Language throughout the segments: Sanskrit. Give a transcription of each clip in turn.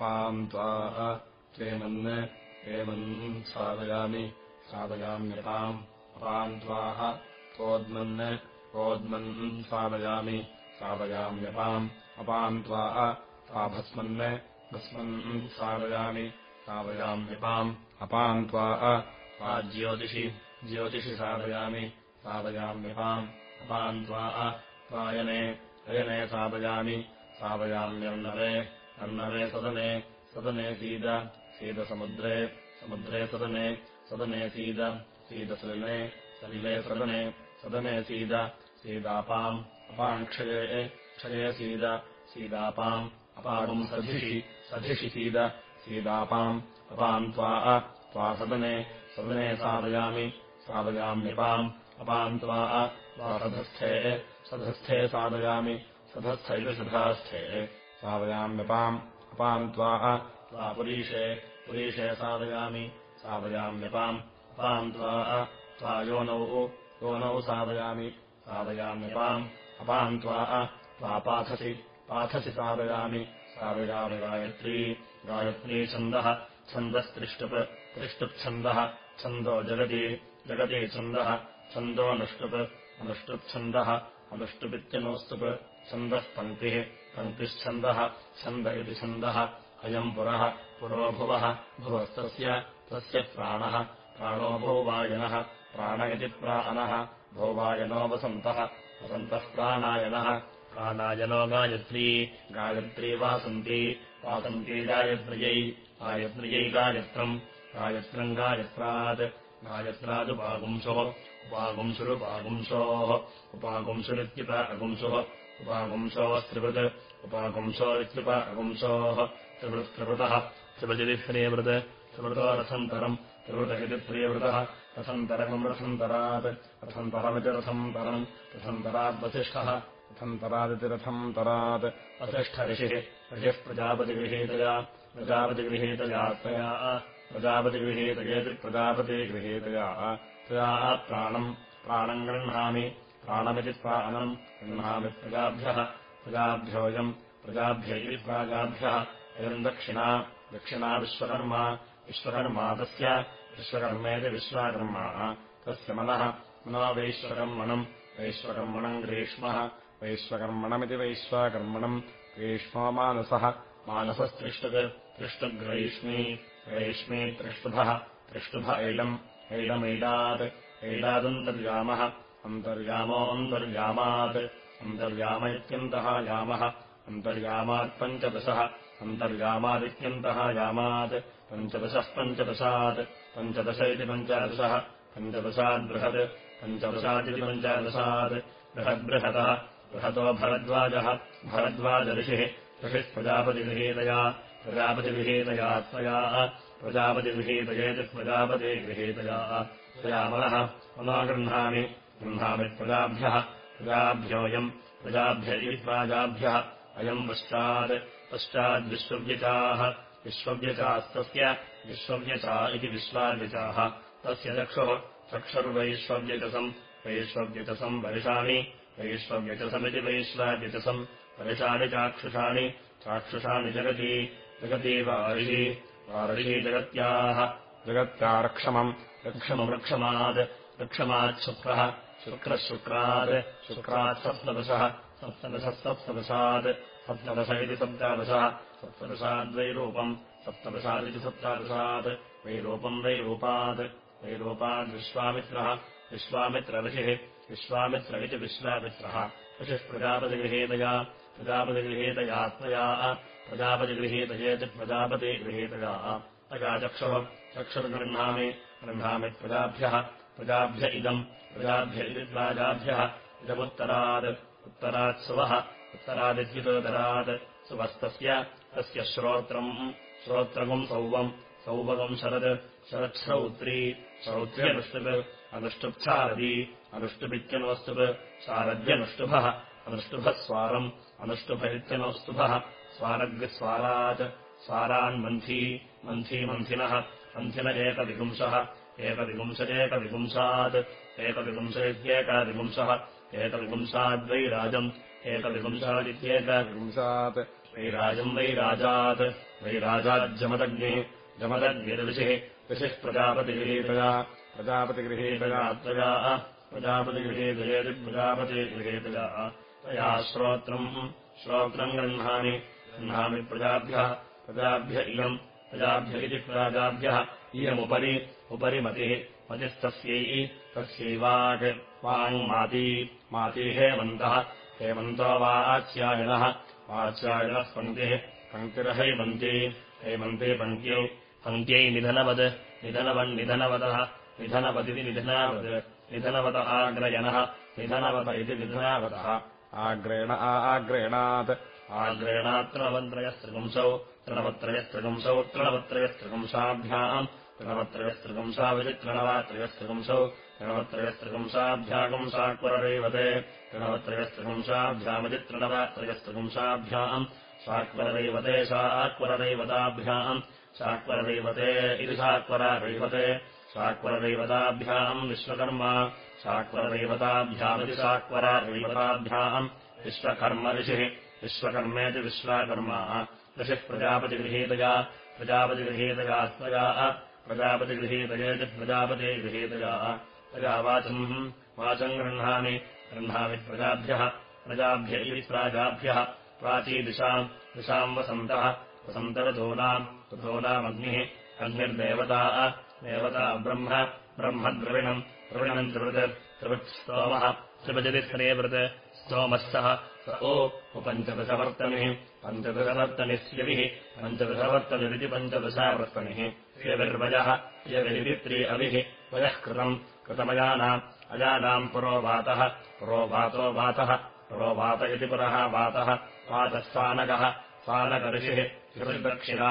अपान्त्वा त्वेमन् एवन् साधयामि। साधयाम्यपाम् अपान्त्वाः। त्वोद्मन् ओद्मन् साधयामि। साधयाम्यपाम् अपान्त्वा। त्वाभस्मन् भस्मन् साधयामि। साधयाम्यपाम् अपान्त्वा। त्वा ज्योतिषि ज्योतिषि साधयामि। साधयाम्यपाम् अपान्त्वा। त्वायने अयने साधयामि। साधयाम्यर्णवे अर्णवे सदने सदने सीद सीदसमुद्रे समुद्रे सदने सदने सीद सीदसलिले सलिले सदने सदने सीद सीदापाम् अपाम् क्षये क्षये सीद सीदापाम् अपागुम् सधिषि सधिषि सीद सीदापाम् अपाम् त्वा त्वा सदने सदने साधयामि साधयाम्यपाम् अपाम् त्वा सधस्थे साधयामि सधस्थ इति सधास्थे साधयाम्यपाम् अपाम् त्वा त्वा पुरीषे पुरीषे साधयामि। साधयाम्यपाम् अपाम् त्वा त्वा योनौ योनौ साधयामि। साधयाम्यपाम् अपाम् त्वा त्वा पाथसि साधयामि। साधयामि गायत्री। गायत्री छन्दः छन्दस्त्रिष्टुप् त्रिष्टुप्छन्दः छन्दो जगति जगति छन्दः छन्दोऽनुष्टुप् अनुष्टुप्छन्दः अनुष्टुपित्यनोस्तुप् छन्दः पङ्क्तिः पङ्क्तिश्छन्दः छन्द इति छन्दः अयम् पुरः पुरो भुवः भुवस्तस्य तस्य प्राणः प्राणो भौवायनः प्राण भौवायनो वसन्तः वसन्तः प्राणायनः प्राणायनो गायत्री गायत्री वासन्ती वासन्ती गायत्र्यै गायत्र्यै गायत्रम् गायत्रम् गायत्रात् गायत्रादुपागुंसोः उपागुंसुरुपागुंसोः उपागुंसुरित्युप अगुंसुः अगुंसोः त्रिवृत्त्रिवृतः त्रिवृजिति श्रीवृत् त्रिवृतो रथन्तरम् त्रिवृत इति प्रियवृतः रथन्तरकम् रथन्तरात् रथन्तरमिति रथन्तरम् रथन्तराद्वसिष्ठः रथन्तरादिति रथन्तरात् वसिष्ठऋषिः ऋषिः प्रजापतिगृहीतया प्रजापतिगृहीतया त्वया प्रजापतिगृहीतयेति प्रजापतिगृहीतया त्वया प्राणम् प्राणम् गृह्णामि प्राणमिति प्राणम् गृह्णामि प्रजाभ्यः प्रजाभ्योऽयम् प्रजाभ्य प्राजाभ्यः अयम् दक्षिणा दक्षिणा विश्वकर्मा विश्वकर्मा तस्य विश्वकर्मेति विश्वाकर्मा तस्य मनः। मनो वैश्वकर्मणम् वैश्वकर्मणम् ग्रीष्मः वैश्वकर्मणमिति वैश्वाकर्मणम् ग्रीष्मो मानसः। मानसस्त्रिष्टक् त्रिष्टग्रैष्मी ग्रैष्मी त्रिष्टुभः त्रिष्टुभ ऐलम् ऐलमैलात् ऐलादन्तर्यामः अन्तर्यामोऽन्तर्यामात् अन्तर्याम इत्यन्तः यामः अन्तर्यामात्पञ्चदशः अन्तर्यामादित्यन्तः यामात्। पञ्चदशः पञ्चदशात्। पञ्चदश इति पञ्चादशः। पञ्चदशाद्बृहत् पञ्चदशादिति पञ्चादशात् बृहद्बृहतः बृहतो भरद्वाजः। भरद्वाजऋषिः। ऋषिः प्रजापतिगृहीतया प्रजापतिगृहीतया त्वया। प्रजापतिगृहीतयेति प्रजापतिगृहीतया त्वया मनः मनो गृह्णामि गृह्णामि प्रजाभ्यः प्रजाभ्योऽयम् प्रजाभ्य इति प्राजाभ्यः अयम् पश्चात् पश्चाद्विश्वव्यचाः विश्वव्यचास्तस्य विश्वव्यचा इति विश्वाव्यचाः तस्य चक्षुः चक्षुर्वैश्वव्यचसम् वैश्वव्यचसम् वरिषाणि वैश्वव्यचसमिति वैश्वाव्यचसम् वरिषाणि चाक्षुषाणि चाक्षुषाणि जगति जगति वारिषि वारिषि जगत्याः जगत्यारक्षमम् रक्षमवृक्षमात् रक्षमाच्छुक्रः शुक्रः शुक्रात् शुक्रात् सप्तदशः सप्तदशात् सप्तदश इति सप्तादशः सप्तदशाद्वैरूपम् सप्तदशादिति सप्तादशात् वैरूपम् वैरूपात् वैरूपाद्विश्वामित्रः विश्वामित्रऋषिः विश्वामित्र इति विश्वामित्रः। ऋषिः प्रजापतिगृहीतया प्रजापतिगृहीतया त्वया प्रजापतिगृहीतयेति प्रजापतिगृहीतया। तया चक्षुः चक्षुर्गृह्णामि गृह्णामि प्रजाभ्यः प्रजाभ्य इदम् प्रजाभ्य इति प्राजाभ्यः इदमुत्तरात् उत्तरात् सुवः उत्तरादित्युतोदरात् सुवस्तस्य तस्य श्रोत्रम् श्रोत्रगुम् सौवम् सौभगम् शरत् शरच्छ्रौत्री श्रौत्र्यनुष्टुप् अनुष्टुप्छारदी अनुष्टुपित्यनोस्तुप् शारद्यनुष्टुभः अनुष्टुभः स्वारम् अनुष्टुभ इत्यनोस्तुभः स्वारग्स्वारात् स्वारान्मन्थी मन्थी मन्थिनः मन्थिन एकविपुंसः एकविपुंशदेकविपुंसात् एकविपुंश इत्येकविपुंसः एकविपुंसाद्वैराजम् एकविपुंसादित्येकविपुंसात् वैराजम् वैराजात् वैराजाज्जमदग्निः जमदग्निर्विषिः ऋषिः प्रजापतिगृहीतया प्रजापतिगृहीतया त्वया प्रजापतिगृहीतयेति प्रजापतिगृहीतया तया श्रोत्रम् श्रोत्रम् गृह्णामि गृह्णामि प्रजाभ्यः प्रजाभ्य इयम् प्रजाभ्य इति प्राजाभ्यः इयमुपरि उपरि मतिः मतिस्तस्यै तस्यैवाक् वाङ्माती माती हेमन्तः। हेमन्तो वा आच्यायिनः आच्यायिनः पङ्क्तिः पङ्क्तिरहैमन्ती। हैमन्ते पङ्क्त्यै पङ्क्त्यै निधनवद् निधनवन्निधनवदः निधनवदिति निधनावद् निधनवत आग्रयणः निधनवत इति निधनावतः। आग्रेण आग्रेणात्। आग्रेणात्रणवत्रयस्त्रिपुंसौ तृणवत्रयस्त्रिपुंसौ तृणवत्रयस्त्रिपुंसाभ्याम् तृणवत्रयस्त्रिपुंसाविधि तृणवात्रयस्त्रिपुंसौ तृणवत्रयस्त्रिपुंसाभ्यागम् साक्वरदैवते तृणवत्रयस्त्रिपुंसाभ्यामिति तृणवात्रयस्त्रिपुंसाभ्याम् साक्वरदैवते सा आक्वरदैवताभ्याम् साक्वरदैवते इति साक्वरादैवते साक्वरदैवताभ्याम् विश्वकर्मा साक्वरदैवताभ्यामिति साक्वरादैवताभ्याम् विश्वकर्म ऋषिः विश्वकर्मेति विश्वाकर्मा ऋषिः प्रजापतिगृहीतया प्रजापतिगृहीतया त्वया प्रजापतिगृहीतयेति प्रजापतिगृहीतया तया वाचम् वाचम् गृह्णामि। गृह्णामि प्रजाभ्यः प्रजाभ्य प्राजाभ्यः प्राचीदिशाम् दिशाम् वसन्तः वसन्तरथूनाम् ऋथूनामग्निः अग्निर्देवता देवता ब्रह्म ब्रह्मद्रविणम् द्रविणम् त्रिवृत् त्रिवृत्स्तोमः त्रिभजति स्त्रेवृत् स्तोमः सः स ओ उपञ्चदशवर्तनिः पञ्चदशवर्तनिस्यभिः पञ्चदशवर्तनिरिति पञ्चदशावर्तनिः। यविर्वयः यविरित्रि अविः वयः कृतम् कृतमयानाम् अजानाम् पुरोवातः पुरोवातो वातः पुरोवात इति पुरः वातः वातः सानकः सानकऋषिः ऋषिदक्षिणा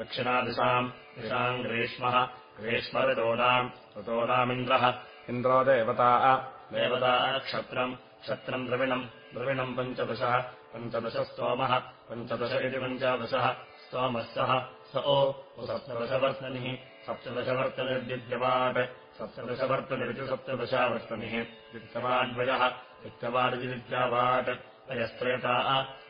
दक्षिणादिशाम् दिशाम् ग्रीष्मः ग्रीष्मऋतोनाम् ऋतोनामिन्द्रः इन्द्रो। देवता देवता क्षत्रम् क्षत्रम् द्रविणम् द्रविणम् पञ्चदशः पञ्चदशस्तोमः पञ्चदश इति पञ्चादशः स्तोमः सः स ओ सप्तदशवर्तनिः सप्तदशवर्तनिर्दिद्यवाट् सप्तदशवर्तनिरिति सप्तदशावर्तनिः विद्यवाड्वयः विद्यवादिति विद्यावाट् अयस्त्रेता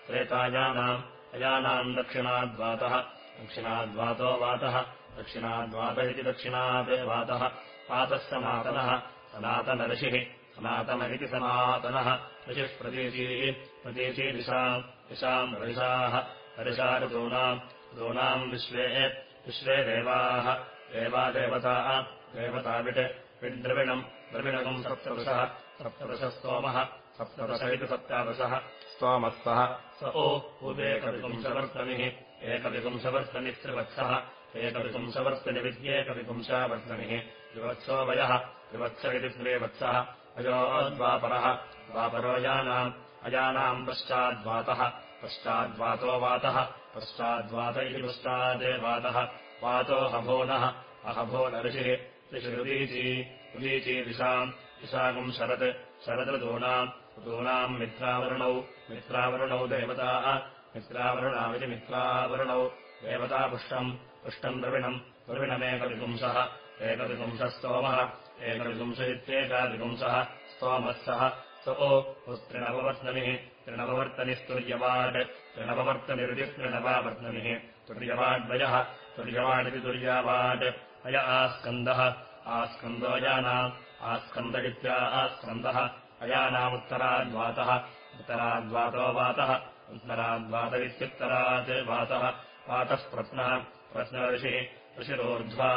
त्रेतायानाम् अयानाम् दक्षिणाद्वातः दक्षिणाद्वातो वातः दक्षिणाद्वात इति दक्षिणात् वातः वातः सनातनः सनातनऋषिः सनातन इति सनातनः। ऋषिः प्रतीचीः प्रतीचीदिशाम् दिशाम् ऋषाः। हरिषा ऋतूनाम् ऋतूनाम् विश्वे विश्वे देवाः। देवा देवताः देवताविट् विद्रविणम् द्रविणकम् सप्तदशः। सप्तदशस्तोमः सप्तदश इति सप्तादशः। स्तोमः सः। स ओ उदेकविपुंसवर्तनिः एकविपुंसवर्तनिस्त्रिवत्सः एकविपुंसवर्तनिविद्येकविपुंसावर्तनिः विवत्सो वयः विवत्स इति त्रिवत्सः अयोद्वापरः द्वापरो यानाम् अजानाम् पश्चाद्वातः। पश्चाद्वातो वातः। पश्चाद्वात इति पश्चादे वातः हभोनः अहभो नऋषिः ऋषिरुदीची रुदीची। दिशाम्। दिशाकम् शरत्। शरदृतूनाम् ऋतूनाम्। मित्रावरुणौ। मित्रावरुणौ देवताः। मित्रावरुणामिति मित्रावरुणौ। देवतापुष्टम् पुष्टम्। द्रविणम्। द्रविणमेकविपुंसः। एकविपुंसस्तोमः एकविपुंस इत्येकाविपुंसः स्तोमः सः स ओ तृणववर्तनिः तृणववर्तनिस्तुर्यवाड् तृणववर्तनिरिति तृणवावर्तनिः तुर्यवाड्वयः तुर्यवाडिति तुर्यावाड् अय आस्कन्दः आस्कन्दोयानाम् आस्कन्द इत्या आस्कन्दः अयानामुत्तराद्वातः उत्तराद्वातो वातः उत्तराद्वात इत्युत्तरात् वातः वातः प्रत्नः प्रश्नऋषिः ऋषिरोर्ध्वा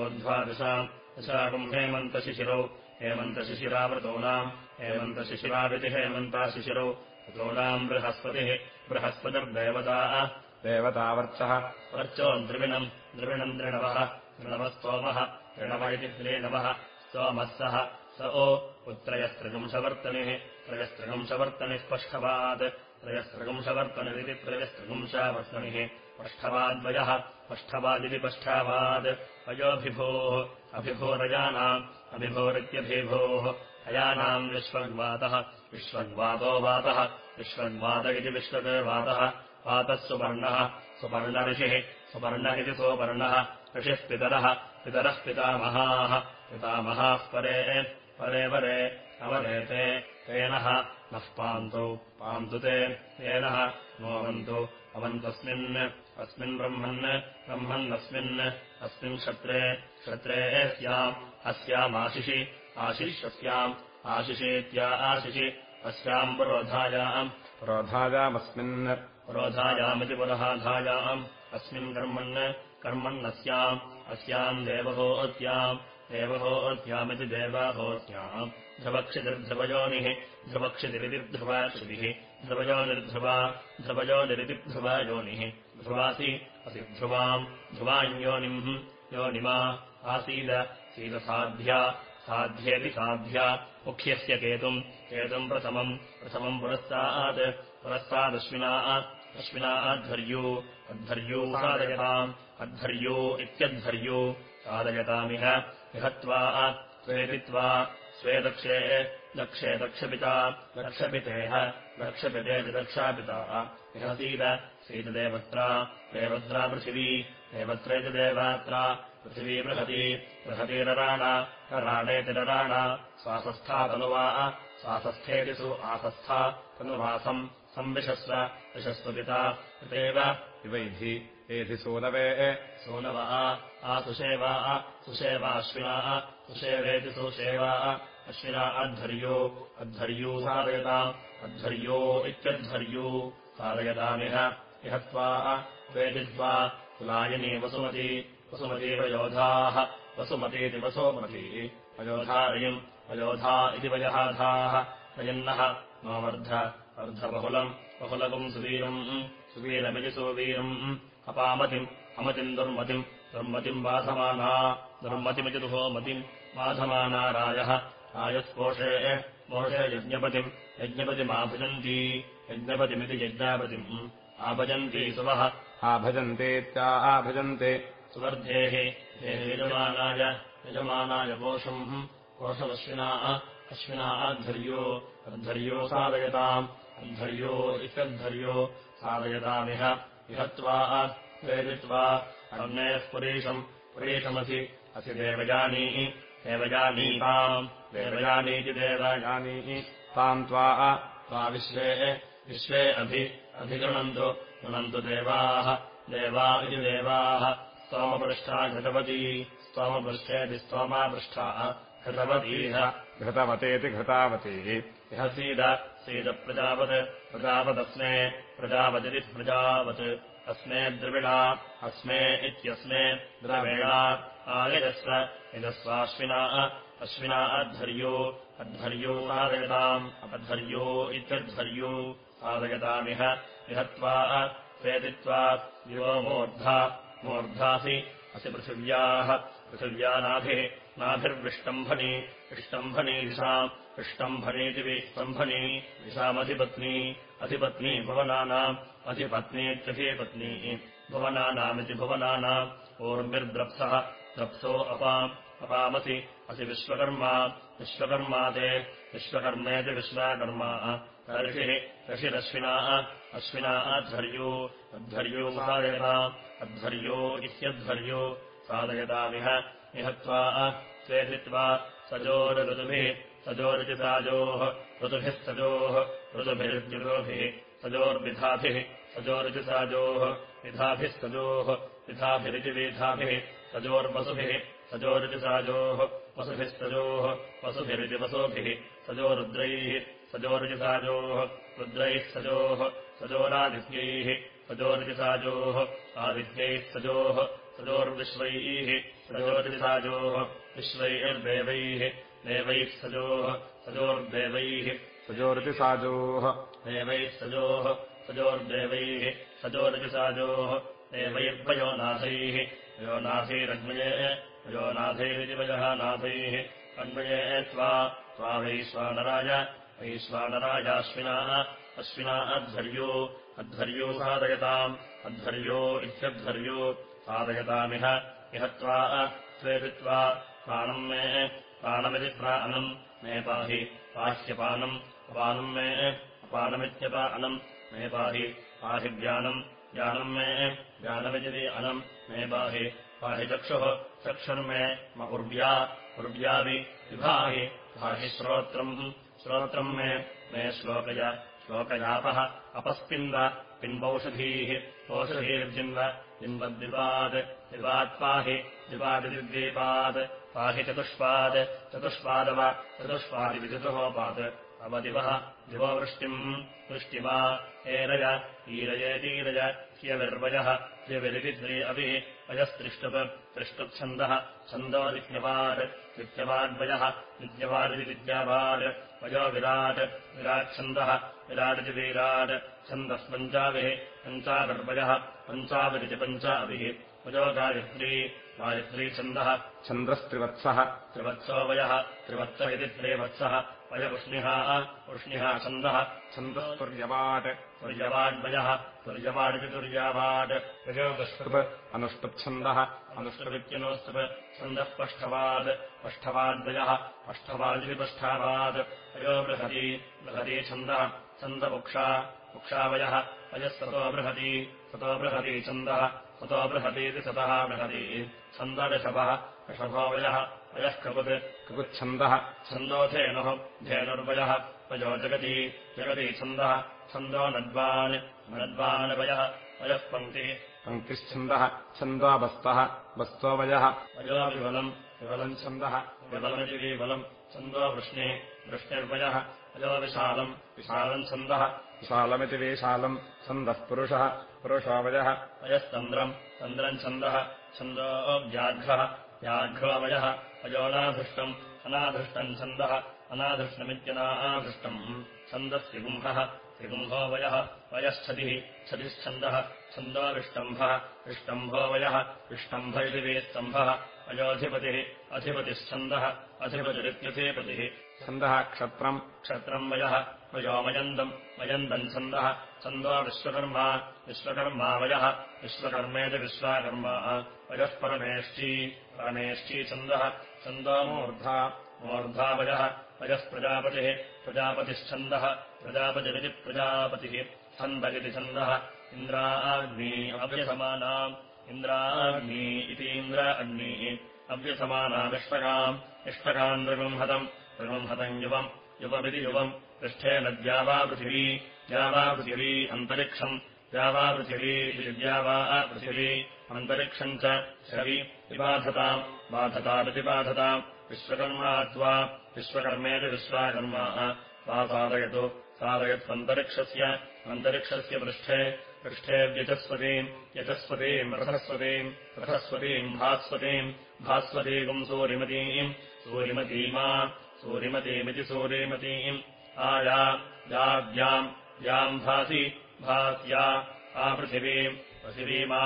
ऊर्ध्वा दिशाम् दिशाकम् हेमन्तशिशिरौ हेमन्तशिशिरावृतोनाम् हेमन्तशिशिराविति हेमन्ताशिशिरौ ऋतोनाम् बृहस्पतिः। बृहस्पतिर्देवताः देवतावर्चः वर्चो। द्रविणम् द्रविणम् दृणवः तृणवस्तोमः तृणव इति त्रिणवः स्तोमः सः। स ओ। उत्त्रयस्त्रिपुंसवर्तनिः त्रयस्त्रिपुंसवर्तनिः स्पष्टवात्। त्रयस्त्रिपुंसवर्तनिरिति त्रयस्त्रिपुंसावर्तनिः पष्ठवाद्वयः पष्ठवादिति पष्ठावाद्। अयोभिभोः अभिभोरयानाम् अभिभोरित्यभिभोः। अयानाम् विश्वग्वातः विश्वग्वातो वातः विश्वग्वात इति विश्वग्वातः वातः। सुपर्णः सुपर्णऋषिः सुपर्ण ऋषिः पितरः पितरः पितामहाः। पितामहाः परे परे परे अवरेते तेनः। नः पान्तौ पान्तु ते तेनः। नोऽवन्तु अवन्तस्मिन् अस्मिन् ब्रह्मन् ब्रह्मन्नस्मिन् अस्मिन् क्षत्रे क्षत्रे स्याम् अस्यामाशिषि आशिष्यस्याम् आशिषेत्या आशिषि अस्याम् पुरोधायाम्। पुरोधायामस्मिन्। पुरोधायामिति पुरोधायाम् अस्मिन् कर्मन् कर्मन्नस्याम् अस्याम् देवहोत्याम् देवहोत्यामिति देवाहोत्याम् ध्रुवक्षितिर्ध्रुवयोनिः ध्रुवक्षितिरिति ध्रुवाक्षितिः ध्रुवयोनिर्ध्रुवा ध्रुवयोनिरितिध्रुवा योनिः ध्रुवासि असि ध्रुवाम् ध्रुवान्योनिम् योनिमा आसीद सीदसाध्या साध्येति साध्या मुख्यस्य केतुम् केतुम् प्रथमम् प्रथमम् पुरस्तात् पुरस्तादश्विना अश्विना अध्वर्यू अध्वर्यू साधयताम् अध्वर्यो इत्यध्वर्यो साधयतामिह इहत्वा त्वेदित्वा स्वे दक्षे दक्षे दक्षपिता दक्षपितेह दक्षपिते च दक्षापिता सीद सीतदेवत्रा देवत्रा पृथिवी देवत्रे च देवात्रा पृथिवी बृहती बृहतीरराणा राणेतिरराणा स्वासस्था तनुवा स्वासस्थेति सु आसस्था तनुवासम् संविशस्व विशस्वपिता तदेव इवैधि एधि सूनवे सूनवा आसुषेवा सुषेवाश्विनाः सुषेवेति सुषेवा अश्विना अध्वर्यो अध्वर्यो साधयताम् अध्वर्यो इत्यध्वर्यो साधयतामिह इहत्वा वेदित्वा कुलायिनी वसुमती वसुमतीवयोधाः वसुमतीति वसोमती अयोधारयम् अयोधा इति वयहाधाः रयन्नः नो वर्ध अर्धबहुलम् बहुलकम् सुवीरम् सुवीरमिति सुवीरम् अपामतिम् अमतिम् दुर्मतिम् दुर्मतिम् बाधमाना दुर्मतिमिति दुहोमतिम् बाधमाना राजः राजस्पोषे मोषे यज्ञपतिम् यज्ञपतिमाभजन्ती यज्ञपतिमिति यज्ञापतिम्। आभजन्ती सुवः। आभजन्तेत्या आभजन्ते। सुवर्धेः यजमानाय यजमानाय कोशम् कोशमश्विनाः अश्विना अध्वर्यो अध्वर्यो साधयताम्। अध्वर्यो इत्यध्वर्यो साधयतामिह। इहत्वा प्रेरित्वा अन्यः पुरीशम् पुरीशमसि असि देवजानीः देवजानीताम् देवजानीति देवजानीः ताम् त्वा त्वा विश्वे विश्वे अभि अभिगृणन्तु गृणन्तु देवाः देवा इति देवाः। स्तोमपृष्ठा घटवती स्तोमपृष्ठेति स्तोमापृष्ठाः घटवतीह घृतवतेति घृतावतीः। इह सीद सीदप्रजावत् प्रजावदस्मे प्रजावदिति प्रजावत् अस्मे द्रविणा अस्मे इत्यस्मे द्रविणा आयजस्व यजस्वाश्विना अश्विना अध्वर्यो अध्वर्यो साधयताम् अध्वर्यो इत्यध्वर्यो साधयतामिह इहत्वा प्रेदित्वा यो मूर्धा मूर्धासि असि पृथिव्याः पृथिव्यानाभिः नाभिर्विष्टम्भनी विष्टम्भनी दिशाम् विष्टम्भनीति विस्तम्भनी दिशामधिपत्नी अधिपत्नी भुवनानाम् अधिपत्नीत्यधिपत्नी भुवनानामिति भुवनानाम् ऊर्मिर्द्रप्सः द्रप्सो अपाम् अपामसि असि विश्वकर्मा विश्वकर्मा ते विश्वकर्मेति विश्वकर्मा। ऋषिः ऋषिरश्विनाः अश्विना अध्वर्यो साधयताम् अध्वर्यो इत्यध्वर्यो साधयतामिह इहत्वा स्वेधित्वा सजोरऋतुभिः सजोरिचिताजोः ऋतुभिस्तजोः ऋतुभिर्जुरोभिः सजोर्विधाभिः सजोरिचिताजोः विधाभिस्तजोः विधाभिरिचिविधाभिः सजोर्वसुभिः सजोरिचिताजोः वसुभिस्तजोः वसुभिरिति वसुभिः सजोरुद्रैः सजोरिचिताजोः रुद्रैः सजोः सजोरादित्यैः सजोरिचिताजोः आदित्यैः सजोः सजोर्विश्वैः सजोरिचिताजोः विश्वैर्देवैः देवैः सजोः सजोर्देवैः सजोरितिसाजोः देवैः सजोः सजोर्देवैः सजोरितिसाजोः देवैर्वयोनाथैः वयोनाथैरग्मये वयोनाथैरिति वयः नाथैः अन्वये त्वा त्वा वैश्वानराय वैश्वानरायाश्विनाः अश्विना अध्वर्यो अध्वर्यो साधयताम् अध्वर्यो इत्यध्वर्यो साधयतामिह। इहत्वा स्वेदित्वा प्राणम् मे प्राणमिति प्राणम् मे पाहि। पाह्यपानम् अपानम् मे अपानमित्यपानम् मे पाहि। पाहि ज्ञानम् ज्ञानम् मे ज्ञानमिति अनम् मे पाहि पाहि चक्षुः चक्षुर्मे म उर्व्या उर्व्यावि विभाहि भाहि श्रोत्रम्। श्रोत्रम् मे मे श्लोकय श्लोकयापः अपस्पिन्द पिन्वौषधीः ओषधीर्जिन्व जिन्वद्विपात् द्विपात्पाहि द्विपादिद्वीपात् पाहि चतुष्पात् चतुष्पादव चतुष्पादिविचतुरोपात् अवदिवः दिवोवृष्टिम् वृष्टिवा एरय ईरयेतीरय ह्यविर्वयः ह्यविरिविद्रि अभिः अयस्त्रिष्टुप् त्रिष्टुप्छन्दः छन्दो विद्यवाट् विद्यवाद्वयः विद्यवादिति विद्यावाट् वयो विराट्। विराट्छन्दः। विराटिति वीराट्। छन्दः पञ्चाभिः पञ्चाविर्वयः पञ्चाविरिति पञ्चाभिः। वयो गायत्री गायत्री छन्दः छन्द्रस्त्रिवत्सः त्रिवत्सो वयः। त्रिवत्स इति त्रिवत्सः। वयवृष्णिः वृष्णिः छन्दः। छन्दस्तुर्यवाट् तुर्यवाड्वयः तुर्यवाडिति तुर्यावाट्। ऋप अनुष्टुप्छन्दः अनुष्टवित्यनोस्तुप् छन्दः पष्ठवाद्। पष्ठवाद्वयः पष्ठवादिति पष्ठावाद् अयो बृहती। बृहती छन्दः। छन्दपुक्षा उक्षावयः अयस्ततो बृहती। ततो बृहती छन्दः ततो बृहतीति सतः बृहती। छन्दऋषभः ऋषभो वयः वयः कपुत्। ककुच्छन्दः छन्दो धेनुः धेनुर्वयः वयो जगति। जगति छन्दः छन्दो नद्वान्। नद्वानवयः वयः पङ्क्तिः। पङ्क्तिश्छन्दः छन्दोबस्तः बस्तोवयः वयो विबलम् विबलम् छन्दः विबलमिति विबलम् छन्दो वृष्णिः वृष्णिर्वयः वयो विशालम् विशालम् छन्दः। विशालमिति विशालम् छन्दः पुरुषः पुरुषोवयः वयस्तन्द्रम् तन्द्रम् छन्दः छन्दो व्याघ्रः व्याघ्रोवयः अयोनाधृष्टम् अनाधृष्टम् छन्दः अनाधृष्टमित्यनाधृष्टम् छन्दस्त्रिगुम्भः त्रिगुम्भो वयः। वयश्छदिः छदिश्छन्दः छन्दो विष्टम्भः विष्टम्भो वयः। विष्टम्भ इति वेस्तम्भः अयोधिपतिः अधिपतिश्छन्दः अधिपतिरित्यधिपतिः छन्दः क्षत्रम्। क्षत्रम् वयः वयो मयन्दम् मयन्दम् छन्दः। छन्दो विश्वकर्मा विश्वकर्मा वयः विश्वकर्मेति विश्वाकर्मा। वयः परमेष्ठी परमेष्ठी छन्दः। छन्दो मूर्धा मूर्धा वयः वयः प्रजापतिः प्रजापतिश्छन्दः प्रजापतिरिति प्रजापतिः। छन्द। इति छन्दः इन्द्राग्नी अव्यसमानाम् इन्द्राग्नी इति इन्द्र अग्निः अव्यसमानामिष्टकाम् इष्टकाम् दृगृंहतम् दृगृंहतम् युवम् युवमिति युवम् पृष्ठे नद्या वा पृथिवी द्या वा पृथिवी अन्तरिक्षम् द्या वा पृथिवी इति द्या वा पृथिवी अन्तरिक्षम् च शवि विबाधताम् बाधतामितिबाधताम् विश्वकर्मा त्वा विश्वकर्मेति विश्वाकर्मा वा साधयतु साधयत्वन्तरिक्षस्य अन्तरिक्षस्य पृष्ठे पृष्ठे व्यचस्वतीम् यचस्वतीम् रथस्वतीम् रथस्वतीम् भास्वतीम् भास्वतीकम् सूरिमतीम् सूरिमतीमा सूरिमतीमिति सूरीमतीम् आया याव्याम् याम् भासि भास्या आपृथिवीम् पृथिवीमा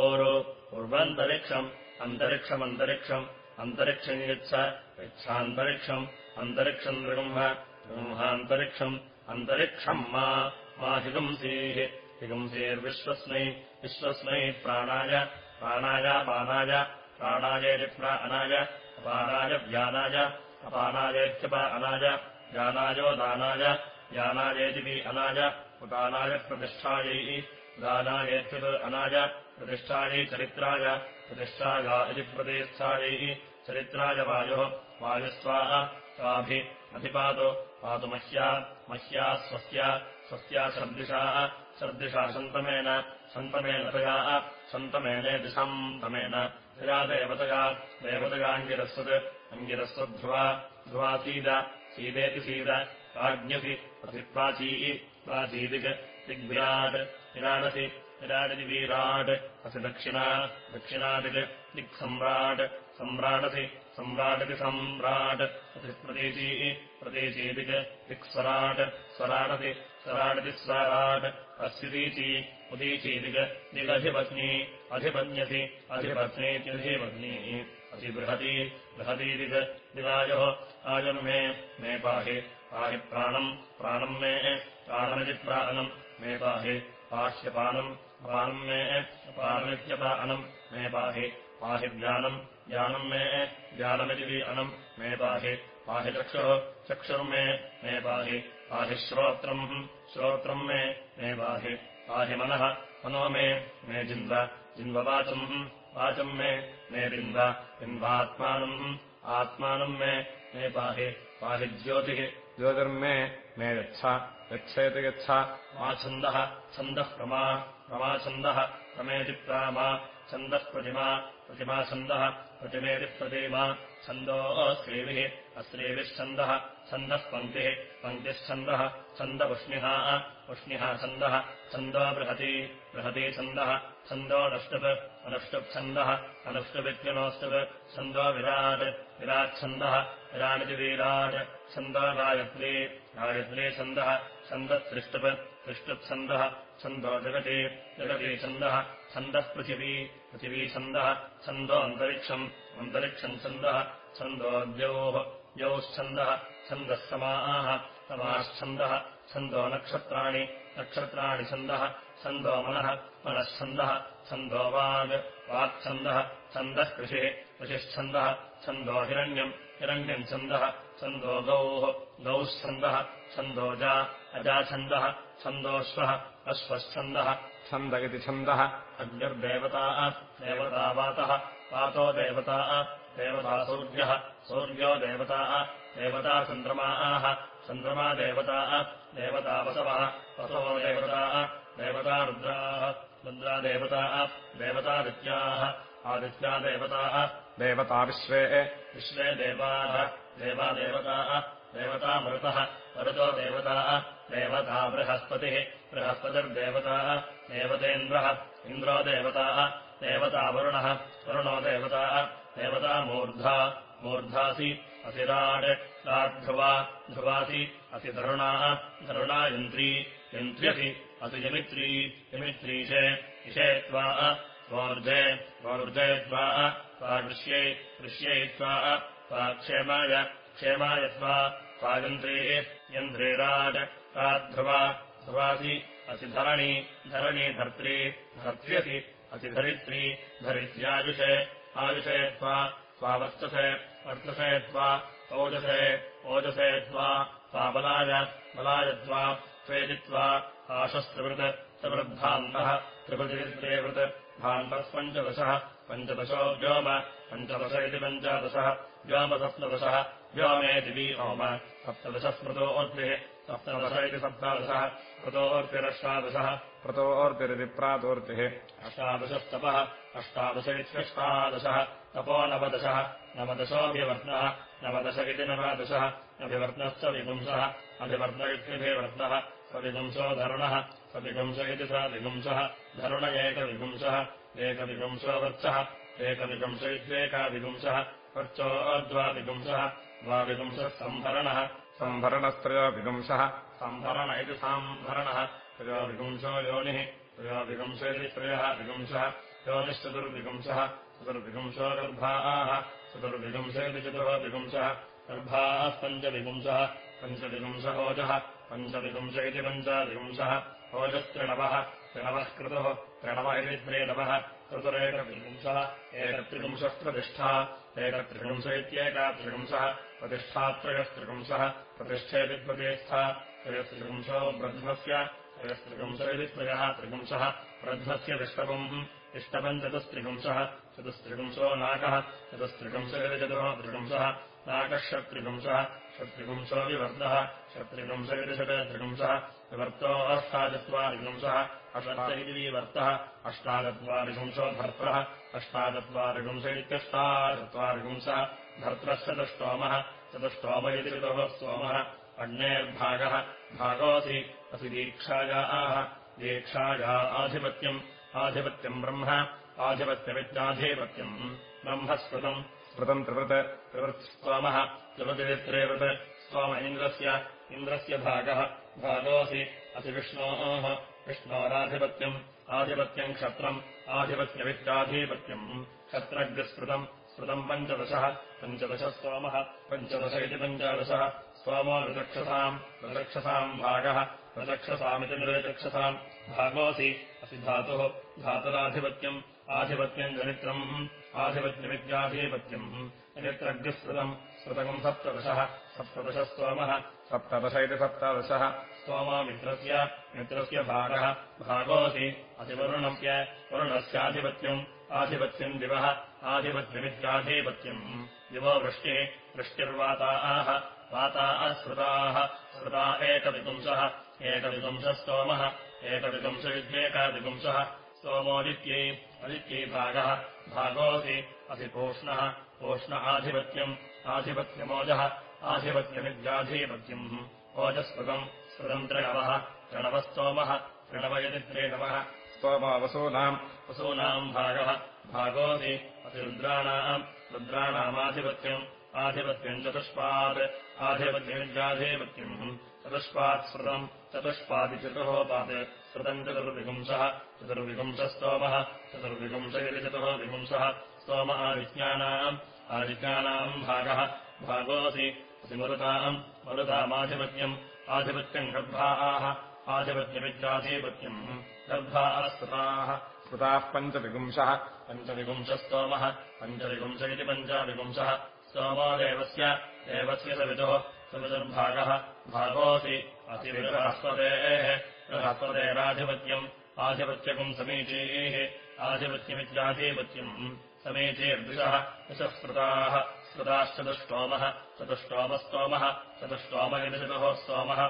ओरु उर्वन्तरिक्षम् अन्तरिक्षमन्तरिक्षम् अन्तरिक्षम् यच्छ यच्छान्तरिक्षम् अन्तरिक्षम् नृगुम्भ ब्रह्मान्तरिक्षम् अन्तरिक्षम् मा हिगुंसीः हिगुंसीर्विश्वस्मै विश्वस्मै प्राणाय प्राणायापानाय प्राणायेति प्राणाय अपानाय व्यानाय अपानायेत्यप अनाय यानायोदानाय यानायेति अनाय उदानाय प्रतिष्ठायै दानायेत्युत् अनाय प्रतिष्ठायै चरित्राय प्रतिष्ठाया इति प्रतिष्ठायै चरित्राय वायोः वायुस्वाः स्वाभि अधिपातु पातु मह्या मह्या स्वस्या स्वस्या सर्दिशाः सर्दिशा सन्तमेन सन्तमेन सन्तमेनेति सन्तमेन तया देवतया देवतयाङ्गिरस्वत् अङ्गिरस्वद्ध्रुवा ध्रुवा सीद सीदेति सीद राज्ञसि प्रतिप्राची प्राचीदिक् दिग्विराट् विराडसि विराडिति वीराट् असि दक्षिणा दक्षिणादिक् दिक्सम्राट् सम्राडसि सम्राटिति सम्राट् प्रतिप्रतीची प्रतीचीदिक् दिक्स्वराट् स्वराडसि स्वराडिति स्वराट् अस्युदीची उदीचीदिक् दिगधिपत्नी अधिपत्न्यसि अधिपत्नीत्यधिपत्नी अतिबृहती बृहतीदिक् दिवायोः आयम् मे मे पाहि पाहि प्राणम् प्राणम् मे प्राणमिति प्राणम् मे पाहि पाह्यपानम् पानम् मे पानमित्यपानम् मे पाहि पाहि ज्ञानम् ज्ञानम् मे ज्ञानमिति विअनम् मे पाहि पाहि चक्षुः चक्षुर्मे मे पाहि पाहि श्रोत्रम् श्रोत्रम् मे मे पाहि पाहि मनः मनो मे मे जिन्व जिन्ववाचम् वाचम् मे मे बिन्व बिन्वात्मानम् आत्मानम् मे मे पाहि पाहि ज्योतिः ज्योतिर्मे मे यच्छ यच्छेति यच्छ मा छन्दः छन्दः प्रमा प्रमाछन्दः प्रमेति प्रामा छन्दः प्रतिमा प्रतिमाछन्दः प्रतिमेति प्रतिमा छन्दोऽस्त्रीभिः अस्त्रीभिश्छन्दः छन्दः पङ्क्तिः पङ्क्तिश्छन्दः छन्द उष्णिः छन्दः छन्दो बृहती छन्दः छन्दोऽनष्टुप् अनुष्टुप्छन्दः अनुष्टुपित्यनोऽष्टुप् छन्दो विराट् विराट्छन्दः विराडिति वीराट् छन्दो गायत्री गायत्री छन्दः छन्दस्त्रिष्टुप् त्रिष्टुप्छन्दः छन्दो जगति छन्दः छन्दः पृथिवी छन्दो अन्तरिक्षम् अन्तरिक्षम् छन्दः छन्दो द्यौः द्यौश्छन्दः छन्दः समाः। समाश्छन्दः छन्दो। नक्षत्राणि। छन्दः। छन्दो मनः। मनःछन्दः छन्दो। वाग्। वाक्छन्दः छन्दः। कृषिः। कृषिश्छन्दः छन्दो। हिरण्यम्। हिरण्यम् छन्दः। छन्दो गौः। गौश्छन्दः छन्दोजा अजाछन्दः छन्दोऽश्वः अश्वश्छन्दः छन्द इति छन्दः। अग्निर्देवताः देवता वातः। वातो देवताः देवता सूर्यः। सूर्यो देवताः देवता चन्द्रमाः चन्द्रमा देवताः देवता वसवः वसवो देवताः देवता रुद्राः रुद्रा देवताः देवतादित्याः आदित्या देवताः देवता विश्वे विश्वे देवाः देवा देवताः देवता मरुतः मरुतो देवताः देवता बृहस्पतिः बृहस्पतिर्देवताः देवतेन्द्रः इन्द्रो देवताः देवता वरुणः वरुणो देवताः देवता मूर्धा मूर्धासि असिराट् राड्ध्रुवा ध्रुवासि असि धरुणाः धरुणा यन्त्री यन्त्र्यसि असि यमित्री यमित्रीशे इषे त्वा त्वोर्जे त्वोर्जे त्वा त्वादृश्यै दृश्यै त्वा त्वाक्षेमाय क्षेमाय त्वा त्वायन्त्री यन्त्रीराट् राड्ध्रुवा ध्रुवासि असि धरणी धर्त्री धर्त्र्यसि अतिधरित्री धरित्र्यायुषे आयुषे त्वा त्वावर्तसे वर्तसे त्वा ओजसे ओजसे त्वा त्वाबलाय बलाय त्वा त्वेदित्वा आशस्त्रिवृत् त्रिवृद्धान्तः त्रिपृतिरित्रेवृत् भान्तः पञ्चदशो व्योम पञ्चदश इति पञ्चादशः व्योमसप्तदशः व्योमे दिवि ओम सप्तदश स्मृतोऽर्तिः सप्तदश इति सप्तादशः कृतोऽर्तिरष्टादशः प्रतोऽर्तिरिति प्रातोर्तिः अष्टादशस्तपः अष्टादश इत्यष्टादशः तपो नवदशः नवदशोऽभिवर्त्नः नवदश इति नवदशः अभिवर्त्नश्च विपुंसः अभिवर्त्न इत्यभिवर्त्नः सविपुंसो धरुणः सविपुंस इति स विपुंसः धरुण एकविपुंसः एकविपुंसो वृत्सः एकविपुंस इत्येकाविपुंसः वर्चो अद्वाविपुंसः द्वाविपुंसः सम्भरणः सम्भरणस्त्रयो विपुंसः सम्भरण इति साम्भरणः त्रयोविपुंसो योनिः त्रयोविपुंस इति त्रयः विपुंसः योनिश्चतुर्विपुंसः चतुर्विपुंसो गर्भाः चतुर्विपुंस इति चतुर्विपुंसः गर्भाः पञ्चविपुंसः पञ्चविपुंसहोजः पञ्चविपुंस इति पञ्चविपुंसः ओजस्त्रिणवः त्रिणवः क्रतुः त्रिणव इति त्रिणवः क्रतुरेकविपुंसः एकत्रिपुंसस्प्रतिष्ठा एकत्रिपुंस इत्येका त्रिपुंसः प्रतिष्ठात्रयस्त्रिपुंसः प्रतिष्ठेति प्रतिष्ठा त्रयस्त्रिपुंसो ब्रह्मस्य त्रयस्त्रिपुंस इति त्रयः त्रिपुंसः ब्रह्मस्य तिष्टपुम् इष्टपम् चतुस्त्रिपुंसः नाकः चतुस्त्रिपुंस इति चतुः त्रिपुंसः नाकः षट्त्रिपुंसः विवर्तः षट्त्रिपुंस इति षट्त्रिपुंसः विवर्तो अष्ट इति विवर्तः अष्टाचत्वारिपुंसो भर्त्रः अष्टाचत्वारिपुंस इत्यष्टाचत्वारिपुंसः भर्त्रश्चतुष्टोमः चतुष्टोम इति चतुः स्तोमः अग्नेर्भागः भागोऽसि असि दीक्षायाः दीक्षाया आधिपत्यम् आधिपत्यम् ब्रह्म आधिपत्यमित्याधिपत्यम्। ब्रह्म स्मृतम् त्रिवृत् त्रिवृत्स्तोमः त्रिवृतिरित्रेवृत् स्तोम इन्द्रस्य इन्द्रस्य भागः भागोऽसि असि विष्णोः विष्णोराधिपत्यम् आधिपत्यम् क्षत्रम् आधिपत्यमित्याधिपत्यम्। क्षत्रग्रस्मृतम् स्मृतम् पञ्चदशः पञ्चदश स्तोमः पञ्चदश इति पञ्चादशः स्तोमो ऋचक्षसाम् ऋचक्षसाम् भागः ऋचक्षसामिति निर्चक्षसाम् भागोऽसि असि धातुः। धातुराधिपत्यम्। आधिपत्यम् जनित्रम् आधिपत्यमित्याधिपत्यम् जनित्रग्रस्मृतम् स्मृतकम् सप्तदशः। सप्तदश स्तोमः सप्तदश इति सप्तादशः। स्तोमो मित्रस्य मित्रस्य भागः। भागोऽसि अतिवरुणस्य वरुणस्याधिपत्यम्। आधिपत्यम् दिवः। आधिपत्यमित्याधिपत्यम् दिवो वृष्टिः। वृष्टिर्वाताः वाता अस्मृताः स्मृता एकविपुंसः। स्तोमः एकविपुंसविद्येकाविपुंसः। स्तोमोदित्यै अदित्यै भागः भागोऽसि असि पूष्णः पूष्ण आधिपत्यम्। आधिपत्यमोजः। आधिपत्यमिद्याधिपत्यम् ओजस्पृतम् स्पृतम् त्रिणवः त्रिणवस्तोमः त्रिणव यदि त्रिणवः स्तोमावसूनाम्। वसूनाम् भागः। भागोऽसि असि रुद्राणाम् रुद्राणामाधिपत्यम् आधिपत्यम् चतुष्पात् आधिपत्यमिद्याधिपत्यम् चतुष्पात् स्मृतम् चतुष्पादिचतुरोपात् श्रुतम् चतुर्विपुंसः चतुर्विपुंसस्तोमः चतुर्विपुंस इति चतुर्विपुंसः स्तोम आदिज्ञानाम् आदिज्ञानाम् भागः। भागोऽसि मरुताम् मरुतामाधिपत्यम् आधिपत्यम् गर्भाः आधिपत्यमित्याधिपत्यम् गर्भाः स्मृताः स्मृताः पञ्चविपुंसः पञ्चविपुंसस्तोमः पञ्चविपुंस इति पञ्चाविपुंसः स्तोमो देवस्य देवस्य सवितुः सवितुर्भागः भागोऽसि। अतिविरहस्पतेः बृहस्पतेराधिपत्यम् आधिपत्यकम् समीचीः आधिपत्यमित्याधिपत्यम् समीचीर्दृशः दशस्मृताः स्मृताश्चतुष्टोमः चतुष्टोमस्तोमः चतुष्टोम इति चतुः स्तोमः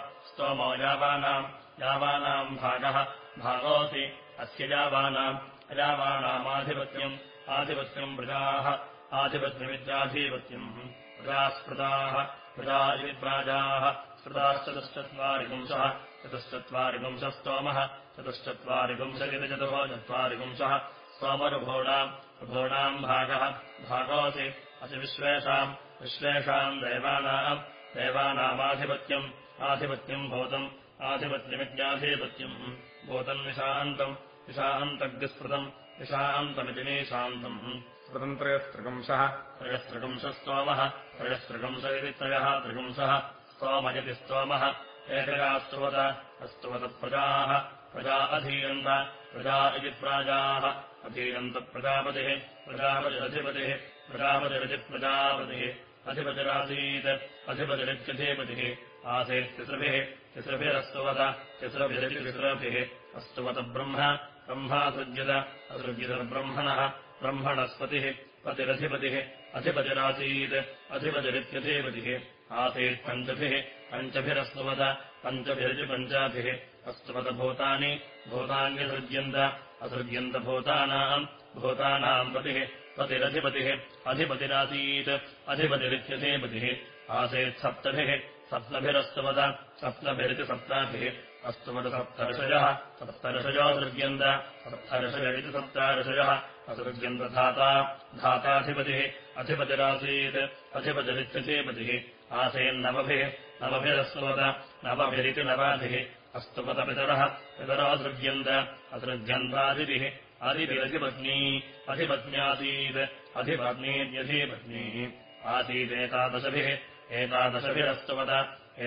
यावानाम् यावानाम् भागः भागोऽसि। अस्य यावानाम् अयावानामाधिपत्यम् आधिपत्यम् प्रजाः आधिपत्यमित्याधिपत्यम् प्रजास्मृताः प्रजा इति प्राजाः स्मृताश्चतुश्चत्वारिपुंसः चतुश्चत्वारिपुंसस्तोमः चतुश्चत्वारिपुंसदिति चतुः चत्वारिपुंसः स्तोमरुभोणाम् रुभोणाम् भागः भागोऽसि असि विश्वेषाम् विश्वेषाम् देवानाम् देवानामाधिपत्यम् आधिपत्यम् भूतम् आधिपत्यमित्याधिपत्यम्। भूतम् निशान्तम् निशान्तग्स्मृतम् निशान्तमिति निशान्तम् स्मृतम् त्रयस्त्रिपुंसः त्रयस्त्रिपुंसस्तोमः त्रयस्त्रिपुंस इति त्रयः त्रिपुंसः स्तोमयति स्तोमः एकया स्तुवत अस्तुवतप्रजाः प्रजा। अधीयन्त प्रजा इति प्राजाः। अधीयन्तप्रजापतिः प्रजापतिरधिपतिः प्रजापतिरतिप्रजापतिः अधिपतिरासीत् अधिपतिरित्यधिपतिः। आसीत् तिसृभिः तिसृभिरस्तुवत तिसृभिरिति तिसृभिः अस्तुवत ब्रह्म ब्रह्मासृज्यत असृज्यतर्ब्रह्मणः ब्रह्मणस्पतिः पतिरधिपतिः अधिपतिरासीत् अधिपतिरित्यधिपतिः आसीत् पञ्चभिः पञ्चभिरस्तुवत पञ्चभिरिति पञ्चाभिः अस्तुवत भूतानि भूतान्यसृज्यन्त असृज्यन्तभूतानाम् भूतानाम् पतिः पतिरधिपतिः अधिपतिरासीत् अधिपतिरित्यधिपतिः आसीत् सप्तभिः सप्तभिरस्तुवत सप्तभिरिति सप्ताभिः। अस्तुवत सप्तर्षयः सप्तर्षयो सृज्यन्त सप्तर्षय इति सप्तार्षयः असृज्यन्त धाता धाताधिपतिः अधिपतिरासीत् अधिपतिरित्यधिपतिः आसेन्नवभिः नवभिरस्तुवत नवभिरिति नवाभिः अस्तुवत पितरः पितरासृज्यन्त असृज्यन्तादिभिः आदिभिरधिपत्नी अधिपत्न्यासीत् अधिपत्नीत्यधिपत्नीः आसीदेकादशभिः एकादशभिरस्तुवत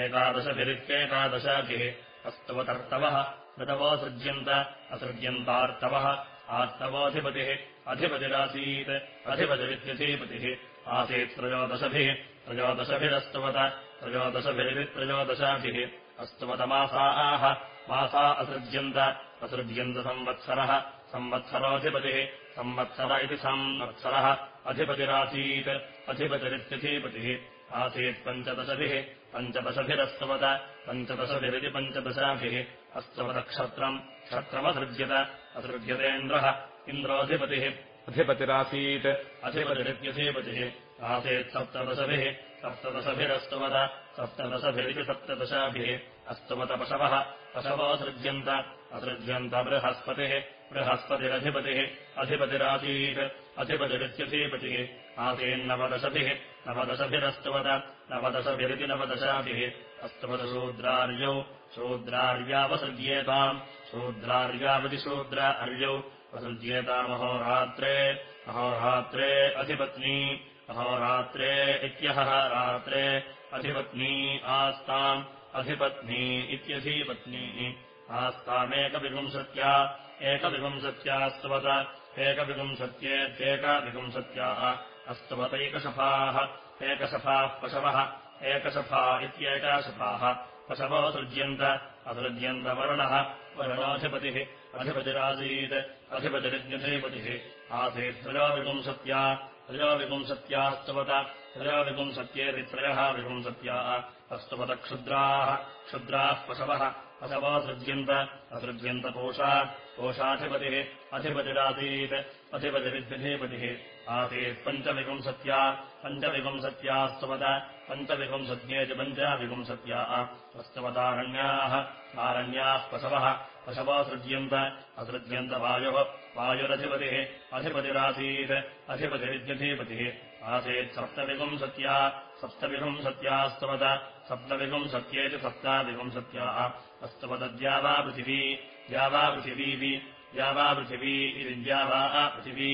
एकादशभिरित्येकादशाभिः अस्तुवतर्तवः ऋतवोऽसृज्यन्त असृज्यन्तार्तवः आर्तवोऽधिपतिः अधिपतिरासीत् अधिपतिरित्यधिपतिः आसीत् त्रयोदशभिः त्रयोदशभिरस्तुवत त्रयोदशभिरिति त्रयोदशाभिः अस्तुवतमासाः मासा असृज्यन्त असृज्यन्त संवत्सरः संवत्सरोऽधिपतिः संवत्सर इति संवत्सरः अधिपतिरासीत् अधिपतिरित्यधिपतिः आसीत् पञ्चदशभिः पञ्चदशभिरस्तुवत पञ्चदशभिरिति पञ्चदशाभिः अस्तुवतक्षत्रम् क्षत्रमसृज्यत असृज्यतेन्द्रः इन्द्रोऽधिपतिः अधिपतिरासीत् अधिपतिरित्यधिपतिः आसीत् सप्तदशभिः सप्तदशभिरस्तुवत सप्तदशभिरिति सप्तदशाभिः अस्तुवत पशवः पशवोऽसृज्यन्त असृज्यन्त बृहस्पतिः बृहस्पतिरधिपतिः अधिपतिरासीत् अधिपतिरित्यधिपतिः आसीन्नवदशभिः नवदशभिरस्तुवत नवदशभिरिति नवदशाभिः अस्तुवतशूद्रार्यौ शूद्रार्यावसृज्येताम् शूद्रार्यावति शूद्र अर्यौ वसृज्येतामहोरात्रे अहोरात्रे अधिपत्नी अहोरात्रे इत्यहः रात्रे अधिपत्नी आस्ताम् अधिपत्नी इत्यधिपत्नी आस्तामेकविपुंसत्या एकविपुंसत्यास्तवत एकविपुंसत्येत्येकविपुंसत्याः अस्तवतैकशफाः एकशफाः पशवः एकशफा इत्येकाशफाः پشوج ادرا ادھپتر ادپترپتی آدھاپیاپت بھی پوپت کا کشو پشوجن کو پیتری پھر आसीत् पञ्चविपुंसत्या पञ्चविपुंसत्यास्तुवत पञ्चविपुंसत्येति पञ्चाविपुंसत्याः अस्तवतारण्याः आरण्याः पशवः पशवोऽसृज्यन्त असृज्यन्त वायुः वायुरधिपतिः अधिपतिरासीत् अधिपतिरिद्यधिपतिः आसीत् सप्तविपुंसत्या सप्तविपुंसत्यास्तवत सप्तविपुंसत्येति सप्ताविपुंसत्याः अस्तवतद्या वा पृथिवी या वा पृथिवीवि या वा पृथिवी इति द्या वा पृथिवी।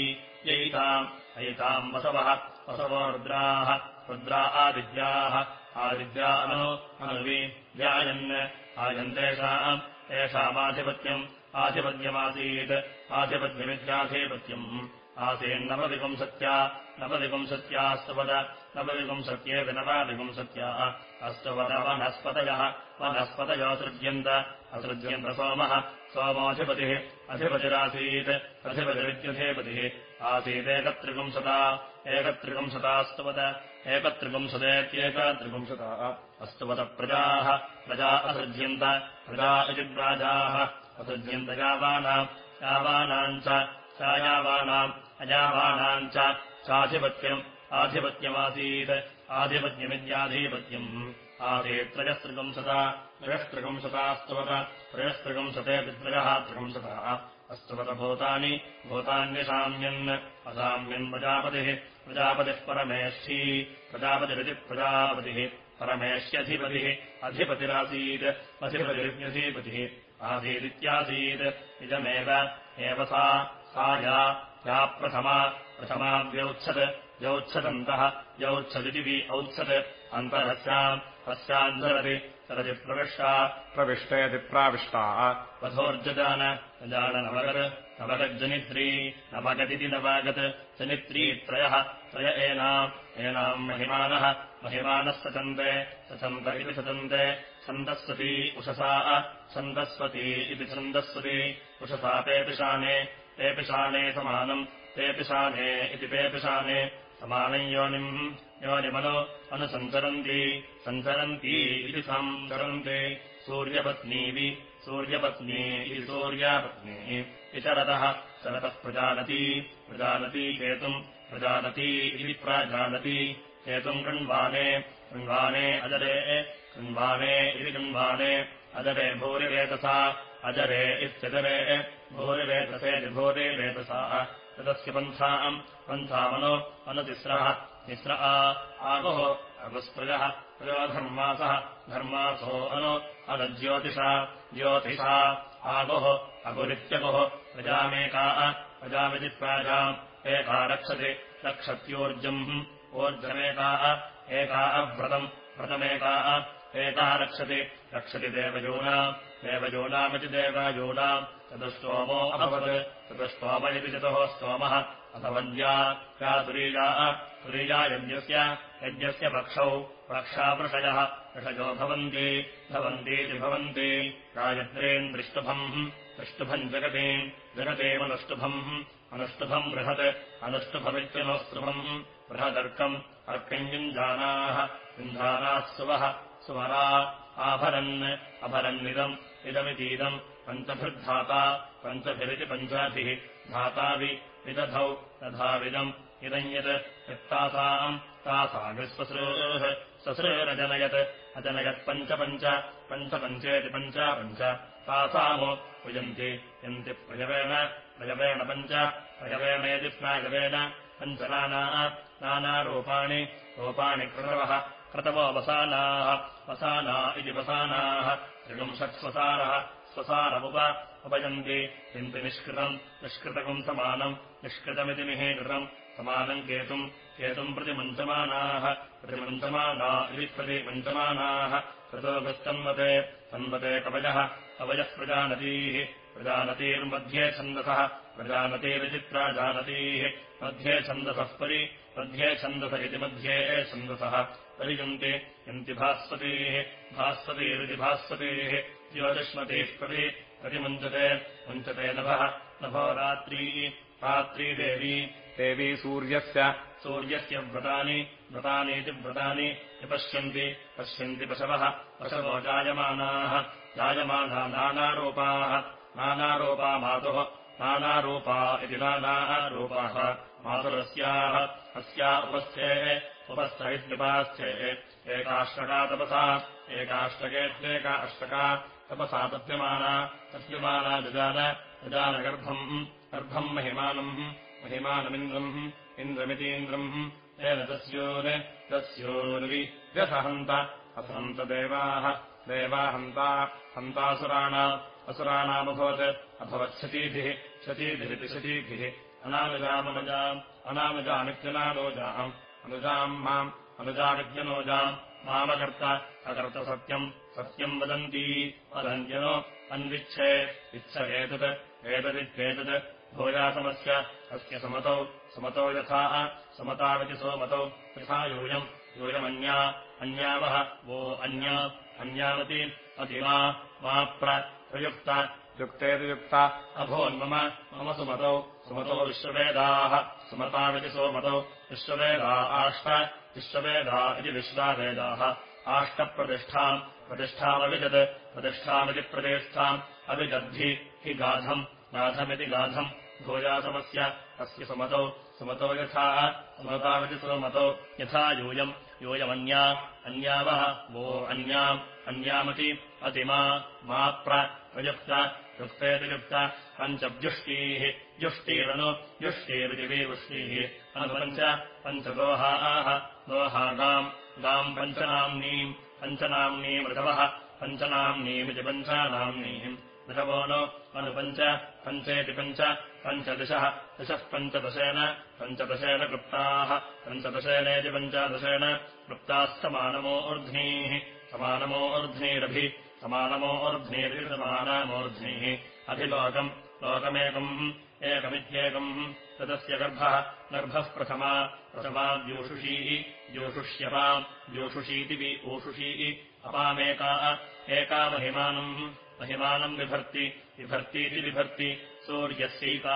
ययिताम् अयिताम् वसवः वसवो रुद्राः रुद्रा आदिद्याः आदिद्या अनु अनुवि व्यायन्। आयन्तेषाम् तेषामाधिपत्यम् आधिपत्यमासीत्। आधिपत्यमित्याधिपत्यम्। आसीन्नवविपुंसत्या नवविपुंसत्यास्तवद नवविपुंसत्येति नवाविपुंसत्याः। अस्तवद वनस्पतयः वनस्पतयोऽसृज्यन्त असृज्यन्त सोमः सोमोऽधिपतिः अधिपतिरासीत्। अधिपतिरित्यधिपतिः आसीदेकत्रिपुंसता एकत्रिपुंसतास्तवद एकत्रिपुंसदेत्येकत्रिपुंसता अस्तवत प्रजाः प्रजा असृज्यन्त प्रजा इति प्राजाः असृज्यन्त यावानाम् यावानाम् च छायावानाम् अयावानाम् च चाधिपत्यम् आधिपत्यमासीत् आधिपत्यमित्याधिपत्यम्। आसीत् त्रयस्त्रिपुंसता त्रयस्त्रिपुंसतास्तवत त्रयस्त्रिपुंसतेति त्रयः त्रिपुंसतः अस्तवत भूतानि भूतान्यसाम्यन् असाम्यन् प्रजापतिः प्रजापतिः परमेष्ठी प्रजापतिरिति प्रजापतिः परमेष्यधिपतिः अधिपतिरासीत् अधिपतिरित्यधिपतिः आसीदित्यासीत् इदमेव एव सा सा या या प्रथमा प्रथमा व्यौत्सत् व्यौत्सदन्तः व्यौत्सदिति वि औत्सत् अन्तरस्याम् अस्यान्तरति सरति प्रविष्टा प्रविष्टेति प्राविष्टाः वधोर्जजान जान नवगत् नवगज्जनित्री नवगदिति नवागत् जनित्री त्रयः त्रय एनाम् एनाम् महिमानः महिमानः सचन्त इति सचन्ते छन्दस्वती उषसा छन्दस्वती इति छन्दस्वती उषसा पेपिशाने पेपिशाने समानम् पेपिशाने इति पेपिशाने समानम् योनिम् योनिमनु अनुसञ्चरन्ति सञ्चरन्ती इति सञ्चरन्ति सूर्यपत्नीवि सूर्यपत्नी इति सूर्यापत्नी। इतरतः शरतः प्रजानती प्रजानती केतुम् प्रजानती इति प्राजानती। केतुम् कृण्वाने कृण्वाने अजरे कृण्वाने इति कृण्वाने। अजरे भूरिवेतसा अजरे इत्यजरे भूरिवेतसे भूरिवेतसा तदस्य पन्थाम् पन्थामनु अनुतिस्रः तिस्र आगुः अगुस्त्रयः त्रयोधर्मासः धर्मासो अनु अगज्योतिषा ज्योतिषा आगुः अगुरित्यगुः प्रजामेका प्रजामिति प्राजाम् एका रक्षति रक्षत्योर्जम् ऊर्जमेका एका अव्रतम् व्रतमेका एका रक्षति रक्षति देवयूनाम् देवयूनामिति देवयूनाम् चतुस्तोमो अभवत्। चतुः स्तोमः। अथवद्या या तुरीया तुरीया यज्ञस्य यज्ञस्य पक्षौ पक्षावृषयः ऋषयो भवन्ति भवन्तीति भवन्ति। गायत्रीम् दृष्टुभम् दृष्टुभम् जगतीम् जगतेमनुष्टुभम् अनुष्टुभम् बृहत् अनुष्टुभमित्यनुस्तुभम् बृहदर्कम् अर्कम् युञ्जानाः युञ्जानाः सुवः सुवरा आभरन् अभरन्निदम् इदमितीदम् पञ्चभिर्धाता पञ्चभिरिति पञ्चाभिः धातावि विदधौ तथाविदम् इदम् यत् यत्तासाम् तासाविश्वसृः ससृरजनयत् अजनयत् पञ्चपञ्च पञ्चपञ्चेति पञ्चापञ्च तासामु पुजन्ति यन्ति प्रयवेण प्रयवेण पञ्च प्रयवेणेति प्रायवेण पञ्चनाना नानारूपाणि रूपाणि क्रतवः क्रतवो वसानाः वसाना इति वसानाः त्रिविंशत्स्वसारः स्वसारमुप उपयन्ति किन्ति निष्कृतम् निष्कृतकम् समानम् निष्कृतमिति निहेकृतम् समानम् केतुम् केतुम् प्रतिमञ्चमानाः प्रतिमञ्चमाना इति प्रतिमञ्चमानाः कृतोगस्तन्वते तन्वते कवयः कवयः प्रजानतीः प्रजानतीर्मध्ये छन्दसः प्रजानतीरिति प्राजानतीः मध्ये छन्दसः परि मध्ये छन्दस इति मध्ये छन्दसः परियन्ति यन्ति भास्वतीः भास्वतीरिति भास्वतीः ज्योतिष्मतीः प्रति प्रतिमुञ्चते मुञ्चते नभः नभो रात्री। रात्री देवी। देवी सूर्यस्य। सूर्यस्य व्रतानि व्रतानीति व्रतानि विपश्यन्ति पश्यन्ति पशवः। पशवो जायमानाः। जायमाना नानारूपाः। नानारूपा मातुः। नानारूपा इति नानारूपाः। मातुरस्याः। अस्या उपस्थेः उपस्थ इत्युपास्थेः एकाष्टका तपसा। एकाष्टकेत्येका अष्टका तपसा तप्यमाना तप्यमाना ददान ददानगर्भम् गर्भम् महिमानम् महिमानमिन्द्रम् इन्द्रमितीन्द्रम् तेन तस्योन् तस्योर्वि व्यसहन्त असहन्तदेवाः देवा हन्ता हन्तासुराणा असुराणामभवत् अभवत्सतीभिः शतीभिरिति शतीभिः अनानुजामनुजाम् अनानुजामित्यनानोजाम् अनुजाम् माम् अनुजामित्यनोजाम् मामकर्त अकर्त सत्यम् सत्यम् वदन्ती। वदन्त्यनो अन्विच्छे। इच्छ एतत् एतदित्येतत् भोजासमस्य अस्य समतौ। समतौ यथा समतामिति सोमतौ यथा यूयम्। यूयमन्या। अन्यावः। वो अन्या। अन्यामति अतिमा मा प्रयुक्ता युक्ता अभोन्मम मम। सुमतौ। सुमतो विश्ववेदाः। सुमतामिति सोमतौ। विश्ववेदा आष्ट विश्ववेदा इति विश्वावेदाः आष्टप्रतिष्ठाम् प्रतिष्ठामविजत् प्रतिष्ठामिति प्रतिष्ठाम् अविजद्धि हि गाधम् गाधमिति गाधम् भोजासमस्य अस्य सुमतौ सुमतो यथा सुमतामिति सुमतौ यथा यूयम् यूयमन्या अन्यावः वो अन्याम् अन्यामति अतिमा मा प्रयुक्त युक्तेति युक्त पञ्चव्युष्टीः युष्टीरनु युष्टीरिति विवृष्टीः अनुपञ्च पञ्चदोहाः दोहागाम् गाम् पञ्चनाम्नीम् पञ्चनाम्नीमृतवः पञ्चनाम्नीमिति पञ्चानाम्नीम् ऋतवो नो अनुपञ्च पञ्चेति पञ्च पञ्चदशः दशः पञ्चदशेन पञ्चदशेन कृप्ताः पञ्चदशेनेति पञ्चादशेन कृप्तास्तमानमोऽर्ध्नीः समानमोऽर्ध्नीरभि समानमोऽर्ध्नीरिति समानामोऽर्ध्नीः। अभिलोकम् लोकमेकम् एकमित्येकम् तदस्य गर्भः गर्भः प्रथमा प्रथमा द्योषुषीः द्योषुष्यपाम् द्योषुषीति वि ओषुषीः अपामेका एका महिमानम् महिमानम् बिभर्ति बिभर्तीति बिभर्ति सूर्यस्यैका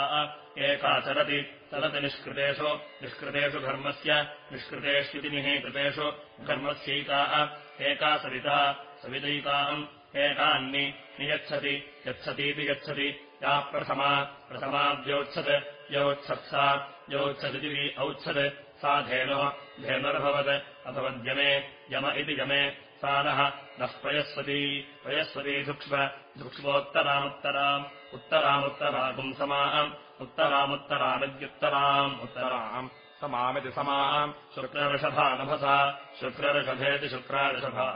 एका चरति चलति निष्कृतेषु निष्कृतेषु धर्मस्य निष्कृतेष्वितिनिः कृतेषु धर्मस्यैका एका सविता सवितैकाम् एकान्नि नियच्छति यच्छतीति यच्छति या प्रथमा प्रथमाद्योच्छत् योत्सत्सा योत्सदिति औच्छत् सा धेनुः धेनुरभवत्। अभवद्यमे यम इति यमे। सा नः नः प्रयस्वती प्रयस्वती धुक्ष्व धुक्ष्वोत्तरामुत्तराम् उत्तरामुत्तरागुम् समाम्। उत्तरामुत्तरामिद्युत्तराम् उत्तराम् समामिति समाम्। शुक्रऋषभा नभसा। शुक्रऋषभेति शुक्राऋषभा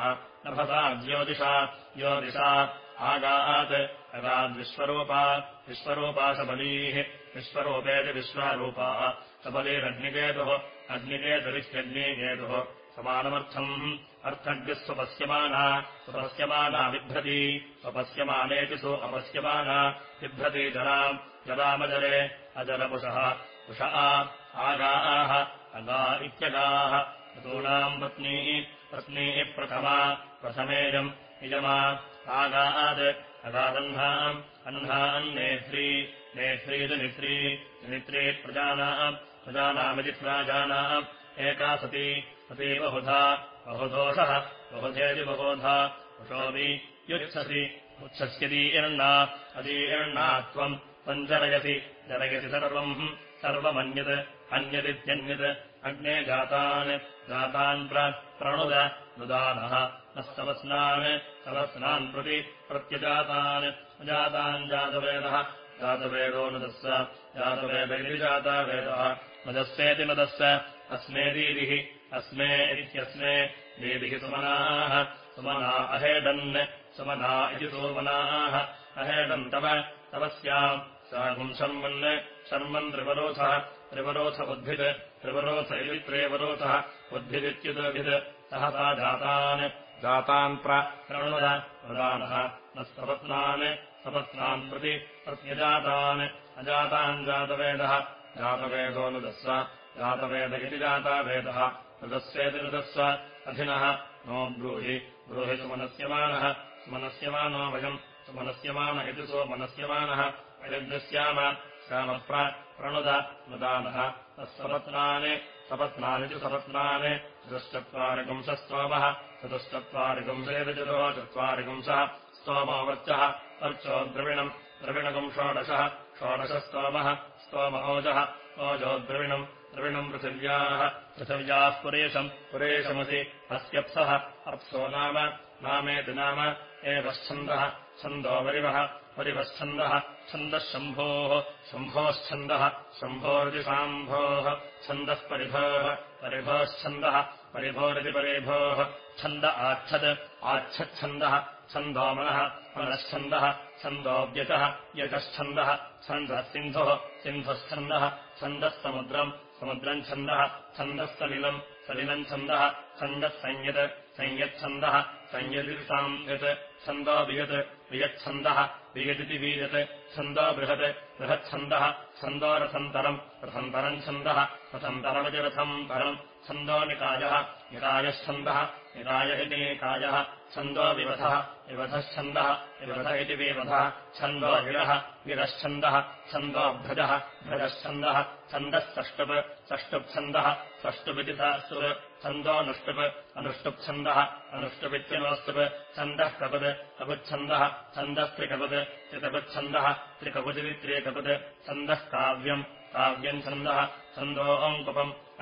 नभसा ज्योतिषा। ज्योतिषा आगात्। अगाद्विश्वरूपा विश्वरूपा सबलीः विश्वरूपेति विश्वरूपा। सबलीरग्निकेतुः अग्निकेतुरित्यग्निकेतुः। समानमर्थम्। अर्थज्ञः स्वपश्यमाना स्वपश्यमाना बिभ्रती स्वपश्यमानेति सु अपश्यमाना बिभ्रती जराम्। जरामजरे अजरपुषः। उष आगाः अगा इत्यगाः। ऋतूनाम् पत्नीः पत्नीः प्रथमा प्रथमेयम् इयमा आगात् अगादह्नाम् अह्नान्नेत्री नेत्रीति नित्री नित्री प्रजानाम् प्रजानामिति प्राजानाम् एका सती सती बहुधा बहुदोषः बहुधेति बहुधा वृषोऽपि युच्छसि उच्छस्यदीर्णा अदीर्णा त्वम् त्वम् जरयसि जरयसि सर्वम् सर्वमन्यत् अन्यदित्यन्यत् अग्ने जातान् जातान् प्रणुद नुदानः नः सवस्नान् प्रति प्रत्यजातान् अजातान् जातवेदः जातवेदो नुदस्स जातवेदैः जातावेदः नुदस्सेति नुदस्स अस्मे दीदिः अस्मे इत्यस्मे दीदिः सुमनाः। सुमना अहेडन् सुमना इति सोमनाः। अहेडन् तव तव स्याम्। सागुम् शर्मन् शर्मन् त्रिवरोधः। त्रिवरोथ उद्भिद् त्रिवरोथ इति त्रेवरोधः उद्भिदित्युदभिद् सः सा जातान् जातान् प्रणुद प्रदानः। न सपत्नान् सपत्नान् प्रति प्रत्यजातान्। अजातान् जातवेदः। जातवेदो नुदस्व जातवेद इति जातावेदः। नुदस्वेति नुदस्व अभिनः नो ब्रूहि। ब्रूहि सुमनस्यमानः। सुमनस्यमानो वयम्। सुमनस्यमान इति सो मनस्यमानः वयग्स्याम श्यामप्र प्रणुद। नुदानः तत्सपत्नानि सपत्नानि च सपत्नानि। चतुश्चत्वारिपुंसस्तोमः चतुश्चत्वारिपुंसेति चतुः चत्वारिपुंसः स्तोमोवर्चः अर्चो द्रविणम्। द्रविणकम् षोडशः। षोडशस्तोमः। स्तोम ओजः ओजो द्रविणम्। द्रविणम् पृथिव्याः। पृथिव्याः पुरेशम्। पुरेशमसि। अस्यप्सः अप्सो नाम। नामेति नाम। एवच्छन्दः छन्दो वरिवः परिवच्छन्दः छन्दः शम्भोः शम्भोश्छन्दः शम्भोरितिशाम्भोः छन्दः परिभोः परिभोश्छन्दः परिभोरिति परिभोः छन्द आच्छद् आच्छच्छन्दः छन्दोमनः मनश्छन्दः छन्दोऽव्यचः यजश्छन्दः छन्दः सिन्धुः सिन्धुश्छन्दः छन्दः समुद्रम् समुद्रम् छन्दः छन्दः सलिलम् सलिलम् छन्दः छन्दः संयत् संयच्छन्दः संयदिसाम् यत् छन्दो वियत् वियच्छन्दः वियदिति वीयत्। छन्दो बृहत्। बृहच्छन्दः छन्दो रथन्तरम् रथन्तरम् छन्दः रथन्तरमिति रथम् परम् छन्दो निकायः निकायश्छन्दः निकाय इति निकायः छन्दो विवधः विवधश्छन्दः विवध इति विवधः छन्दो गिरः गिरश्छन्दः छन्दोभ्रजः भ्रजश्छन्दः छन्दः सष्टुप् सष्टुप्छन्दः सष्टुपिति सास्तुप् छन्दोऽनुष्टुप् अनुष्टुप्छन्दः अनुष्टुपित्यनोस्तुप् छन्दः कपद् कपुच्छन्दः छन्दस्त्रिकपद् त्रिकपुच्छन्दः त्रिकपुदिति त्रिकपद् छन्दः काव्यम् काव्यम् छन्दः छन्दो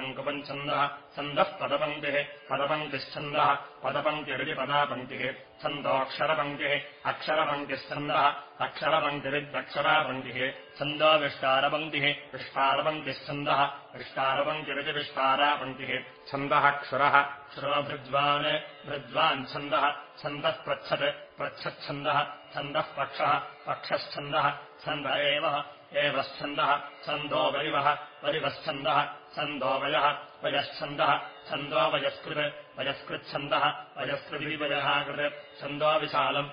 अङ्कुपम् छन्दः पदपङ्क्तिः पदपङ्क्तिश्छन्दः पदपङ्क्तिरिति पदापङ्क्तिः छन्दोऽक्षरपङ्क्तिः अक्षरपङ्क्तिश्छन्दः अक्षरपङ्क्तिरित्यक्षरापङ्क्तिः छन्दो विष्टारपङ्क्तिः विष्टारपङ्क्तिश्छन्दः विष्टारपङ्क्तिरिति विष्टारापङ्क्तिः छन्दः क्षुरः क्षुरो भृज्वान् छन्दः छन्दः पृच्छत् पृच्छच्छन्दः छन्दः पक्षः पक्षश्छन्दः छन्द एव एवश्छन्दः छन्दो वरिवः वरिवश्छन्दः छन्दो वयः वयश्छन्दः छन्दो वयस्कृत् वयस्कृच्छन्दः वयस्कृतिविवयः कृत् छन्दो विशालम्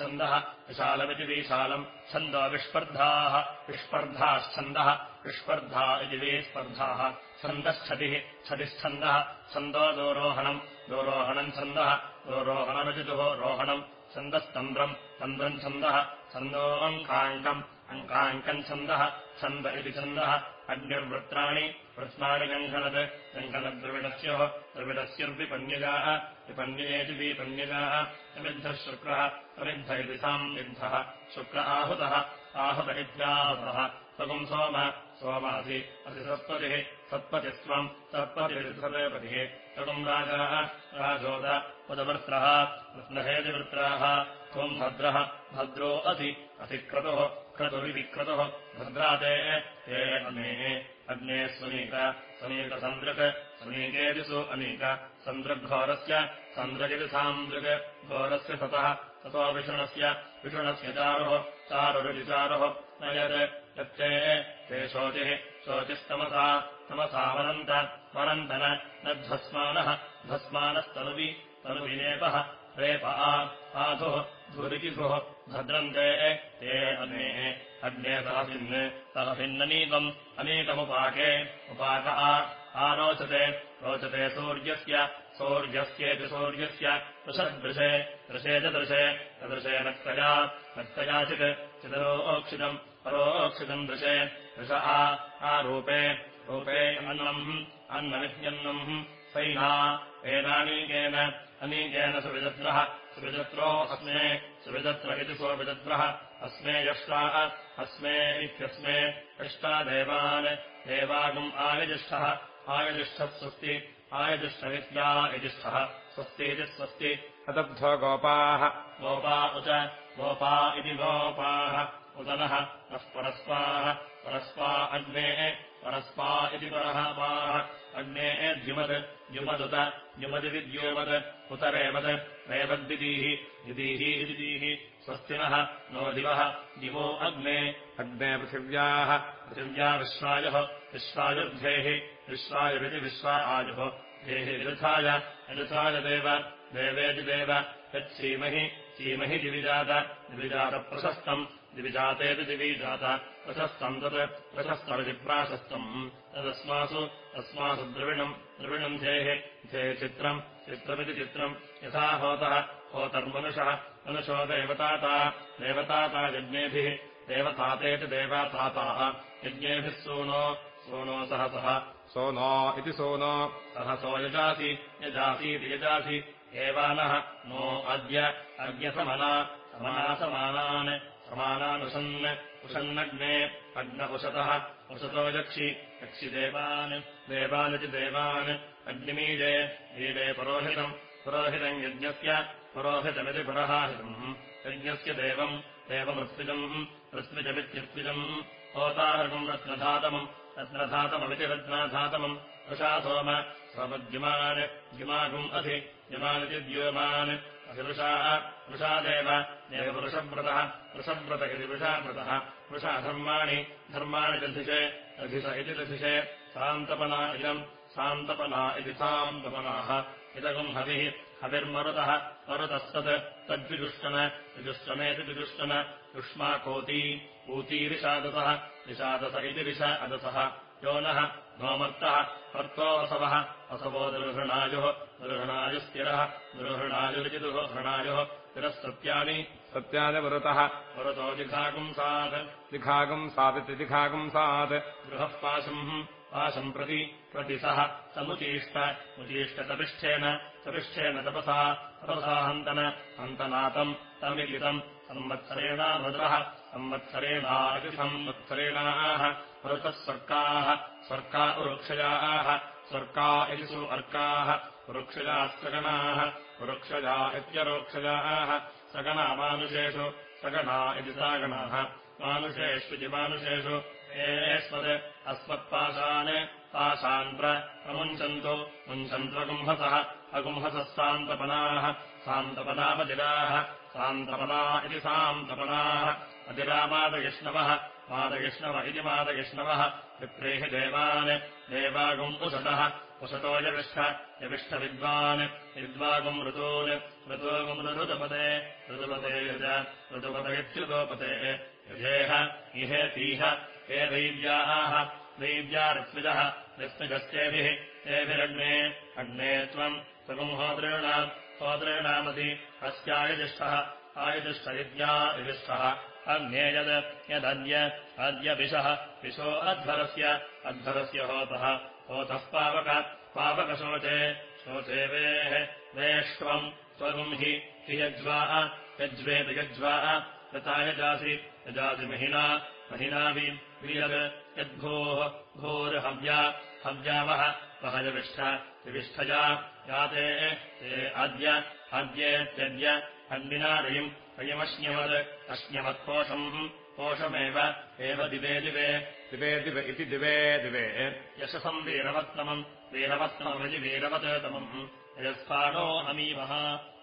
छन्दः विशालमिति विशालम् छन्दो विस्पर्धाः विस्पर्धाश्छन्दः विस्पर्धा इति विस्पर्धाः छन्दश्छतिः छतिश्छन्दः छन्दो दोरोहणम् छन्दः दोरोहणमिति दोरोहणम् छन्दस्तन्द्रम् तन्द्रम् छन्दः छन्दो अङ्काङ्कम् छन्दः इति छन्दः अग्निर्वृत्राणि वृत्नानि गङ्घनत् गङ्घनद्रविणस्योः द्रविणस्यर्विपन्यजाः विपन्येति विपन्यजाः अविद्धः शुक्रः अविद्ध इति साम् विद्धः। शुक्र आहुतः आहुत इत्याहुतः। स्वगुम् सोम सोमासि असि सत्पतिः सत्पतिस्त्वम् सत्पतिरिसदेपतिः स्वगुम् राजाः राजोद उदवृत्रः वृत्नहेतिवृत्राः त्वम् भद्रः। भद्रो असि। क्रतुः क्रतुरिति क्रतुः। भद्राते ते अग्नेः। अग्ने स्वनीक समीकसन्द्रक् समीकेतिषु अनीक सन्द्रघोरस्य। सन्द्रगिति सान्द्रक् घोरस्य सतः। ततो विषणस्य विषणस्य चारुः। चारुरिचारुः न यत् यत्ते ते शोचिः। शोचिस्तमसा। तमसा वरन्त। वरन्तन न। ध्वस्मानः ध्वस्मानस्तनुवि। तनुविलेपः रेप आधुः धुरिकिधुः भद्रन्ते ते अग्नेः अग्ने सहभिन् सहभिन्ननीकम् अनीकमुपाके उपाक आ आरोचते रोचते सूर्यस्य सौर्यस्येति सूर्यस्य पृषद्दृशे दृशे च दृशे तदृशे नक्तया नक्तयाचित् चिदरोक्षितम् परोक्षितम् दृशे दृश आ आरूपे रूपे अन्नम् अन्नमित्यन्नम् सैना वेदानीकेन अनीकेन सुविदत्रः सुविदत्रो अस्मे सुविदत्र इति सुविदत्रः अस्मे यष्टाः अस्मे इत्यस्मे यष्टा देवान् देवागम् आयजिष्ठः आयजिष्ठः स्वस्ति आयजिष्ठविद्या यजिष्ठः स्वस्तीति स्वस्ति। अदब्धो गोपाः। गोपा उत गोपा इति गोपाः उदनः नः परस्पाः परस्पा अग्नेः परस्पा इति परःपाः अग्नेः द्युमत् द्युमदुत द्युमदिति द्योमत् उत रेवत् रेवद्दिदीः दिदीः दीः स्वस्तिनः नो दिवः दिवो अग्ने। अग्ने पृथिव्याः। पृथिव्या विश्वायुः विश्वायुर्धेः विश्वायुरिति विश्वा आयुः धेः विरुथाय विरुथाय देव देवेति देव। यच्छीमहि सीमहि दिविजात दिविजातप्रशस्तम् दिविजातेति दिविजात। प्रशस्तम् तत् प्रशस्तमिति प्राशस्तम्। तदस्मासु अस्मासु द्रविणम् द्रविणम् धेः धे चित्रम् चित्रमिति चित्रम् यथा होतः होतर्मनुषः मनुषो देवताता देवताता यज्ञेभिः देवतातेति देवताताः यज्ञेभिः सूनो सूनो सहसः। सोनो इति सोनो। सहसो यजासि यजासीति यजासि एवानः नो अद्य अद्यसमना समना समानान् समानानुषन् उषन्नग्ने अग्न उशतः उशतो यक्षि यक्षि देवान् देवानिति देवान् अग्निमीडे ईडे पुरोहितम् पुरोहितम् यज्ञस्य पुरोहितमिति पुरहाहितम् यज्ञस्य देवम् देवमृत्विजम् ऋत्विजमित्यर्त्विजम् होताहृगम् रत्नधातमम् रत्नधातममिति रत्नाधातमम् वृषा सोम सोमद्युमान् द्युमागुम् अधि द्युमानिति द्युमान् अधिवृषाः वृषादेव देववृषव्रतः वृषव्रत इति वृषाव्रतः वृषाधर्माणि धर्माणि दधिषे दधिष इति दधिषे सान्तपना इदम् सान्तपना इति सान्तपनाः इदगुम् हविः हविर्मरुतः मरुतः सत् तद्विदुष्टन विदुष्टनेति विदुष्टन। युष्माकोती ऊतीरिषादसः विषादस इति विष अदसः। यो नः नोमर्तः कर्तोऽसवः असवो दुर्हृणायुः दुर्हृणायुस्थिरः दुर्हृणायुरिति दुर्हृणायुः स्थिरः सत्यानि सत्यानि वृतः पुरतो जिघागुंसात् दिखागम् सादिति दिखागुंसात् गृहः पाशम् पाशम् प्रति प्रति सः समुचीष्ट उचीष्टतपिष्ठेन तपिष्ठेन तपसा तपसा हन्तन हन्तनातम् तमिलितम् संवत्सरेणाभद्रः संवत्सरेणादि संवत्सरेणाः मरुतः स्वर्गाः स्वर्गा वृक्षयाः स्वर्गा इति सु अर्काः वृक्षयाः सगणाः वृक्षया इत्यरोक्षयाः सगणा मानुषेषु सगणा इति सागणाः। मानुषेष्विति मानुषेषु एस्मत् अस्मत्पाशान् पाशान् प्रमुञ्चन्तु मुञ्चन्त्वगुम्हसः अगुम्हसः सान्तपनाः। सान्तपनापदिराः सान्तपना इति सान्तपनाः अतिरामादयिष्णवः मादयिष्णव इति मादयिष्णवः। विप्रेहि देवान् देवागुम् उषतः उषतो यविष्ठ यविष्ठविद्वान् विद्वागुम् ऋतून्। ऋतोगुम् ऋतुपते। ऋतुपते यज ऋतुपतयत्युतोपते यजेह इहेतीह हे दैव्याः। दैव्या ऋत्विजः। ऋत्विजस्तेभिः तेभिरग्ने। अग्ने त्वम् त्वगुम् होदॄणाम्। होदॄणामति अस्यायुजिष्ठः आयुजिष्ठ इद्या युजिष्ठः अग्ने यद् यदद्य अद्य विशः विशो अध्वरस्य अध्वरस्य होतः होतः पावक पावकशोचे शोचे वेः वेष्वम् त्वगुम् हि हि यज्वा यज्वेति यज्वा यथा यजासि यजासि महिना महिनावि वियद् यद्भोः भोर्हव्या हव्यावः वह यविष्ठ विविष्ठया याते ते अद्य अद्येत्यद्य अन्विनारयिम् अयमश्न्यवद् अश्न्यवत्पोषम् पोषमेव एव दिवे दिवे। दिवे दिव इति दिवे दिवे। यशसम् वीरवत्तमम् वीरवत्तममिति वीरवततमम् अयस्थानो अमीवः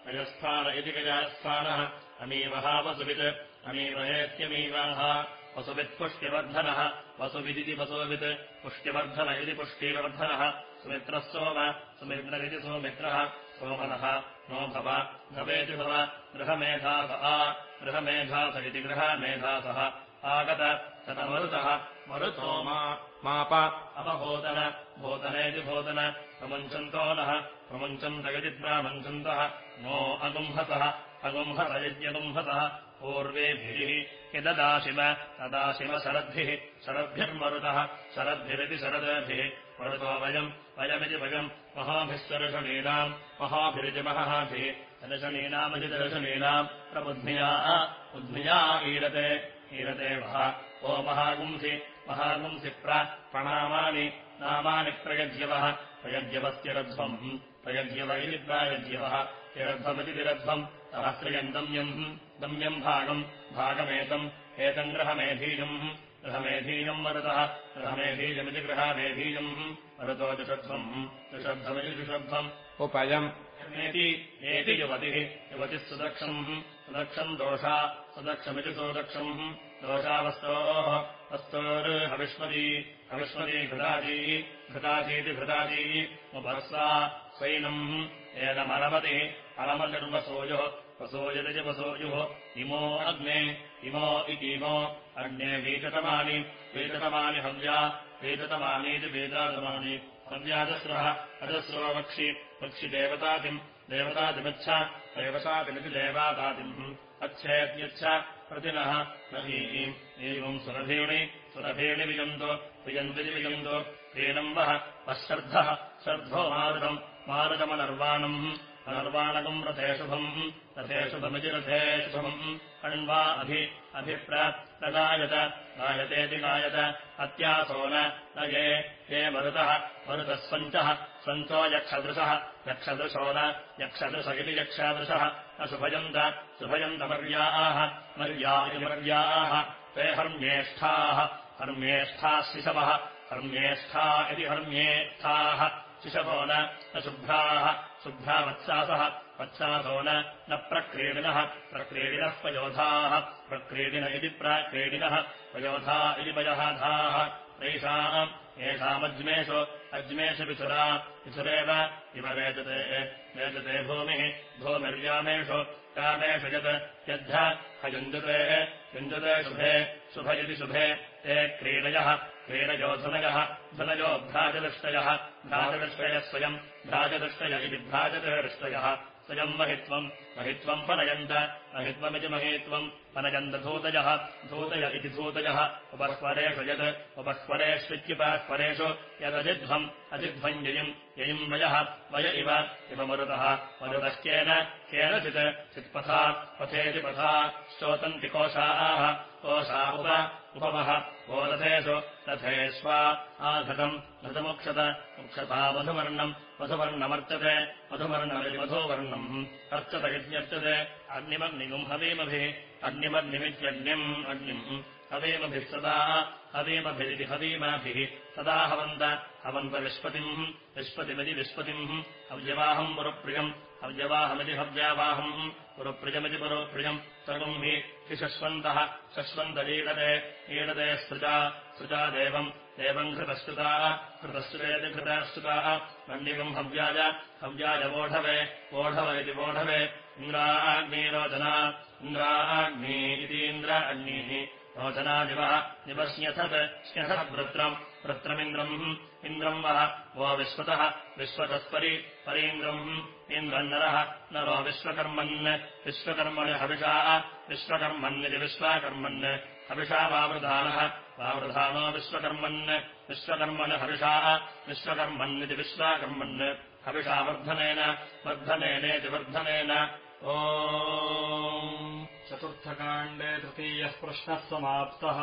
अयस्थान इति गजास्थानः अमीवः वसुवित् अमीवहेत्यमीवः वसुवित्पुष्ट्यवर्धनः वसुविदिति वसुवित् पुष्ट्यवर्धन इति पुष्टिवर्धनः। सुमित्रः सोम सुमित्ररिति सोमित्रः सोमनः नो भव भवेति भव गृहमेधास आ गृहमेधास इति गृहमेधासः आगत तदमरुतः मरुतो मा माप अपभोदन भोदनेति भोदन प्रमुञ्चन्तो नः प्रमुञ्चन्तगति प्रामुञ्चन्तः नो अगुम्हसः अगुम्हसयज्ञगुम्हसः पूर्वेभिः यददाशिव तदाशिव शरद्भिः शरद्भिर्मरुतः शरद्भिरिति शरद्भिः मरुतो वयम् वयमिति वयम् महाभिः सरषणीनाम् महाभिरिति महाभिः दर्शनीनामिति दर्शनीनाम् प्रबुद्ध्या बुद्ध्या ईरते ईरते वः। ओ महागुंसि महागुंसि प्रणामानि नामानि प्रयज्यवः प्रयज्यवस्तिरध्वम् प्रयज्यव इति प्रायज्यवः तिरध्वमिति तिरध्वम् सहस्रयम् दम्यम् दम्यम् भागम्। भागमेतम् एतम् गृहमेधीयम् गृहमेधीयम् मरुतः गृहमेधीयमिति गृहमेधीयम्। मरुतो दुषध्वम् दुषध्वमिति दुषध्वम् उपयम् नेति नेति युवतिः युवतिः सुदक्षम्। सुदक्षम् दोषा सुदक्षमिति सुदक्षम्। दोषावस्तोः वस्तोर्हविष्मती हविष्मती घृताजी घृताजीति घृताजी। उपस्सा स्वैनम् एनमरमतिः अलमतिर्वसूयुः वसूयुः इमो अग्ने इमो इतीमो अग्ने वीततमानि वीततमानि हव्या वीततमानीति वेदातमानि हव्याजस्रः अजस्रो वक्षि वक्षि देवतातिम् देवतातिमच्छ देवतातिमिति देवातातिम् अच्छेद्यच्छ प्रतिनः न ईम् एवम् सुरभीणि सुरभीणि विजन्तु विजन्तिति विजन्तु। ह्रीणम्बः पश्चर्धः श्रद्धो मारुतम् मारुतमनर्वाणम् अनर्वाणकम् रथेषुभम् रथेषुभमिति रथेषुभम् कण्वा अभि अभिप्रगायत गायतेति गायत अत्यासो न ये ये मरुतः मरुतः सञ्चः सञ्चो यक्षदृशः यक्षदृशो न यक्षदृश इति यक्षादृशः। न शुभयन्त शुभयन्तमर्याः मर्या इति मर्याः ते हर्म्येष्ठाः हर्म्येष्ठाः शिशवः हर्म्येष्ठा इति हर्म्येष्ठाः शिशवो न शुभ्राः शुभ्रावत्सासः वत्सासो न प्रक्रीडिनः। प्रक्रीडिनः पयोधाः। प्रक्रीडिन इति प्रक्रीडिनः। पयोधा इति पयहाधाः। तैषाम् येषामज्मेषु अज्मेषु पिथुरा पिथुरेव इव वेदते। वेदते भूमिः भूमिर्यामेषु कामेषु यत् यद्ध हयुञ्जते युञ्जते शुभे शुभ इति शुभे क्रीडयः क्रीडयो धनयः धनयो भ्राजदृष्टयः भ्राजदृष्टयः स्वयम् भ्राजदृष्टय इति भ्राजदृष्टयः स्वयम् महित्वम् महित्वम् पनयन्त। महित्वमिति महित्वम् पनयन्तधूतयः धूतय इति धूतयः। उपस्वरेषु यत्। उपस्वरेष्वित्युपस्वरेषु यदजिध्वम् अजिध्वम् ययिम्। ययिम् वयः वय इव। इव मरुतः। मरुतश्चेन केनचित् चित्पथा। पथेति पथा। स्तोतन्ति कोशाः। कोशा उप। उपमः। वो रथेषु रथेष्वा आघतम्। घृतमुक्षत। मुक्षता मधुवर्णम् मधुवर्णमर्चते मधुवर्णमिति मधुवर्णम् अर्चत इत्यर्चते अग्निमग्निगुम् हवीमभिः अग्निमग्निमित्यग्निम् अग्निम्। हवीमभिः सदा हवीमभिरिति हवीमाभिः सदा हवन्त हवन्त विष्पतिम् विष्पतिमिति विष्पतिम् हव्यवाहम् पुरप्रियम् हव्यवाहमिति हव्यावाहम् पुरप्रियमिति पुरोप्रियम् सर्वम् हि हि शश्वन्तः शश्वन्तरीडते ईडते सृजा सृजा देवम् देवम् घृतश्रुता घृतश्रुतेति घृताश्रुताः मण्डिकम् हव्याय हव्याय वोढवे वोढव इति वोढवे इन्द्राग्निरोचना इन्द्राग्नि इतीन्द्र रोचनादिवः निवस्न्यथत् स्न्यथत् वृत्रम् वृत्रमिन्द्रम् इन्द्रम् वः वो विश्वतः विश्वतःपरि परीन्द्रम् इन्द्रम् नरः नरो विश्वकर्मन् विश्वकर्मणि हविषाः विश्वकर्मन्निति विश्वाकर्मन् हविषा वावृधानः वावृधानो विश्वकर्मन् विश्वकर्मणि हविषाः विश्वकर्मन्निति विश्वाकर्मन् हविषा वर्धनेन वर्धनेनेति वर्धनेन ओ चतुर्थकाण्डे तृतीयः प्रश्नः समाप्तः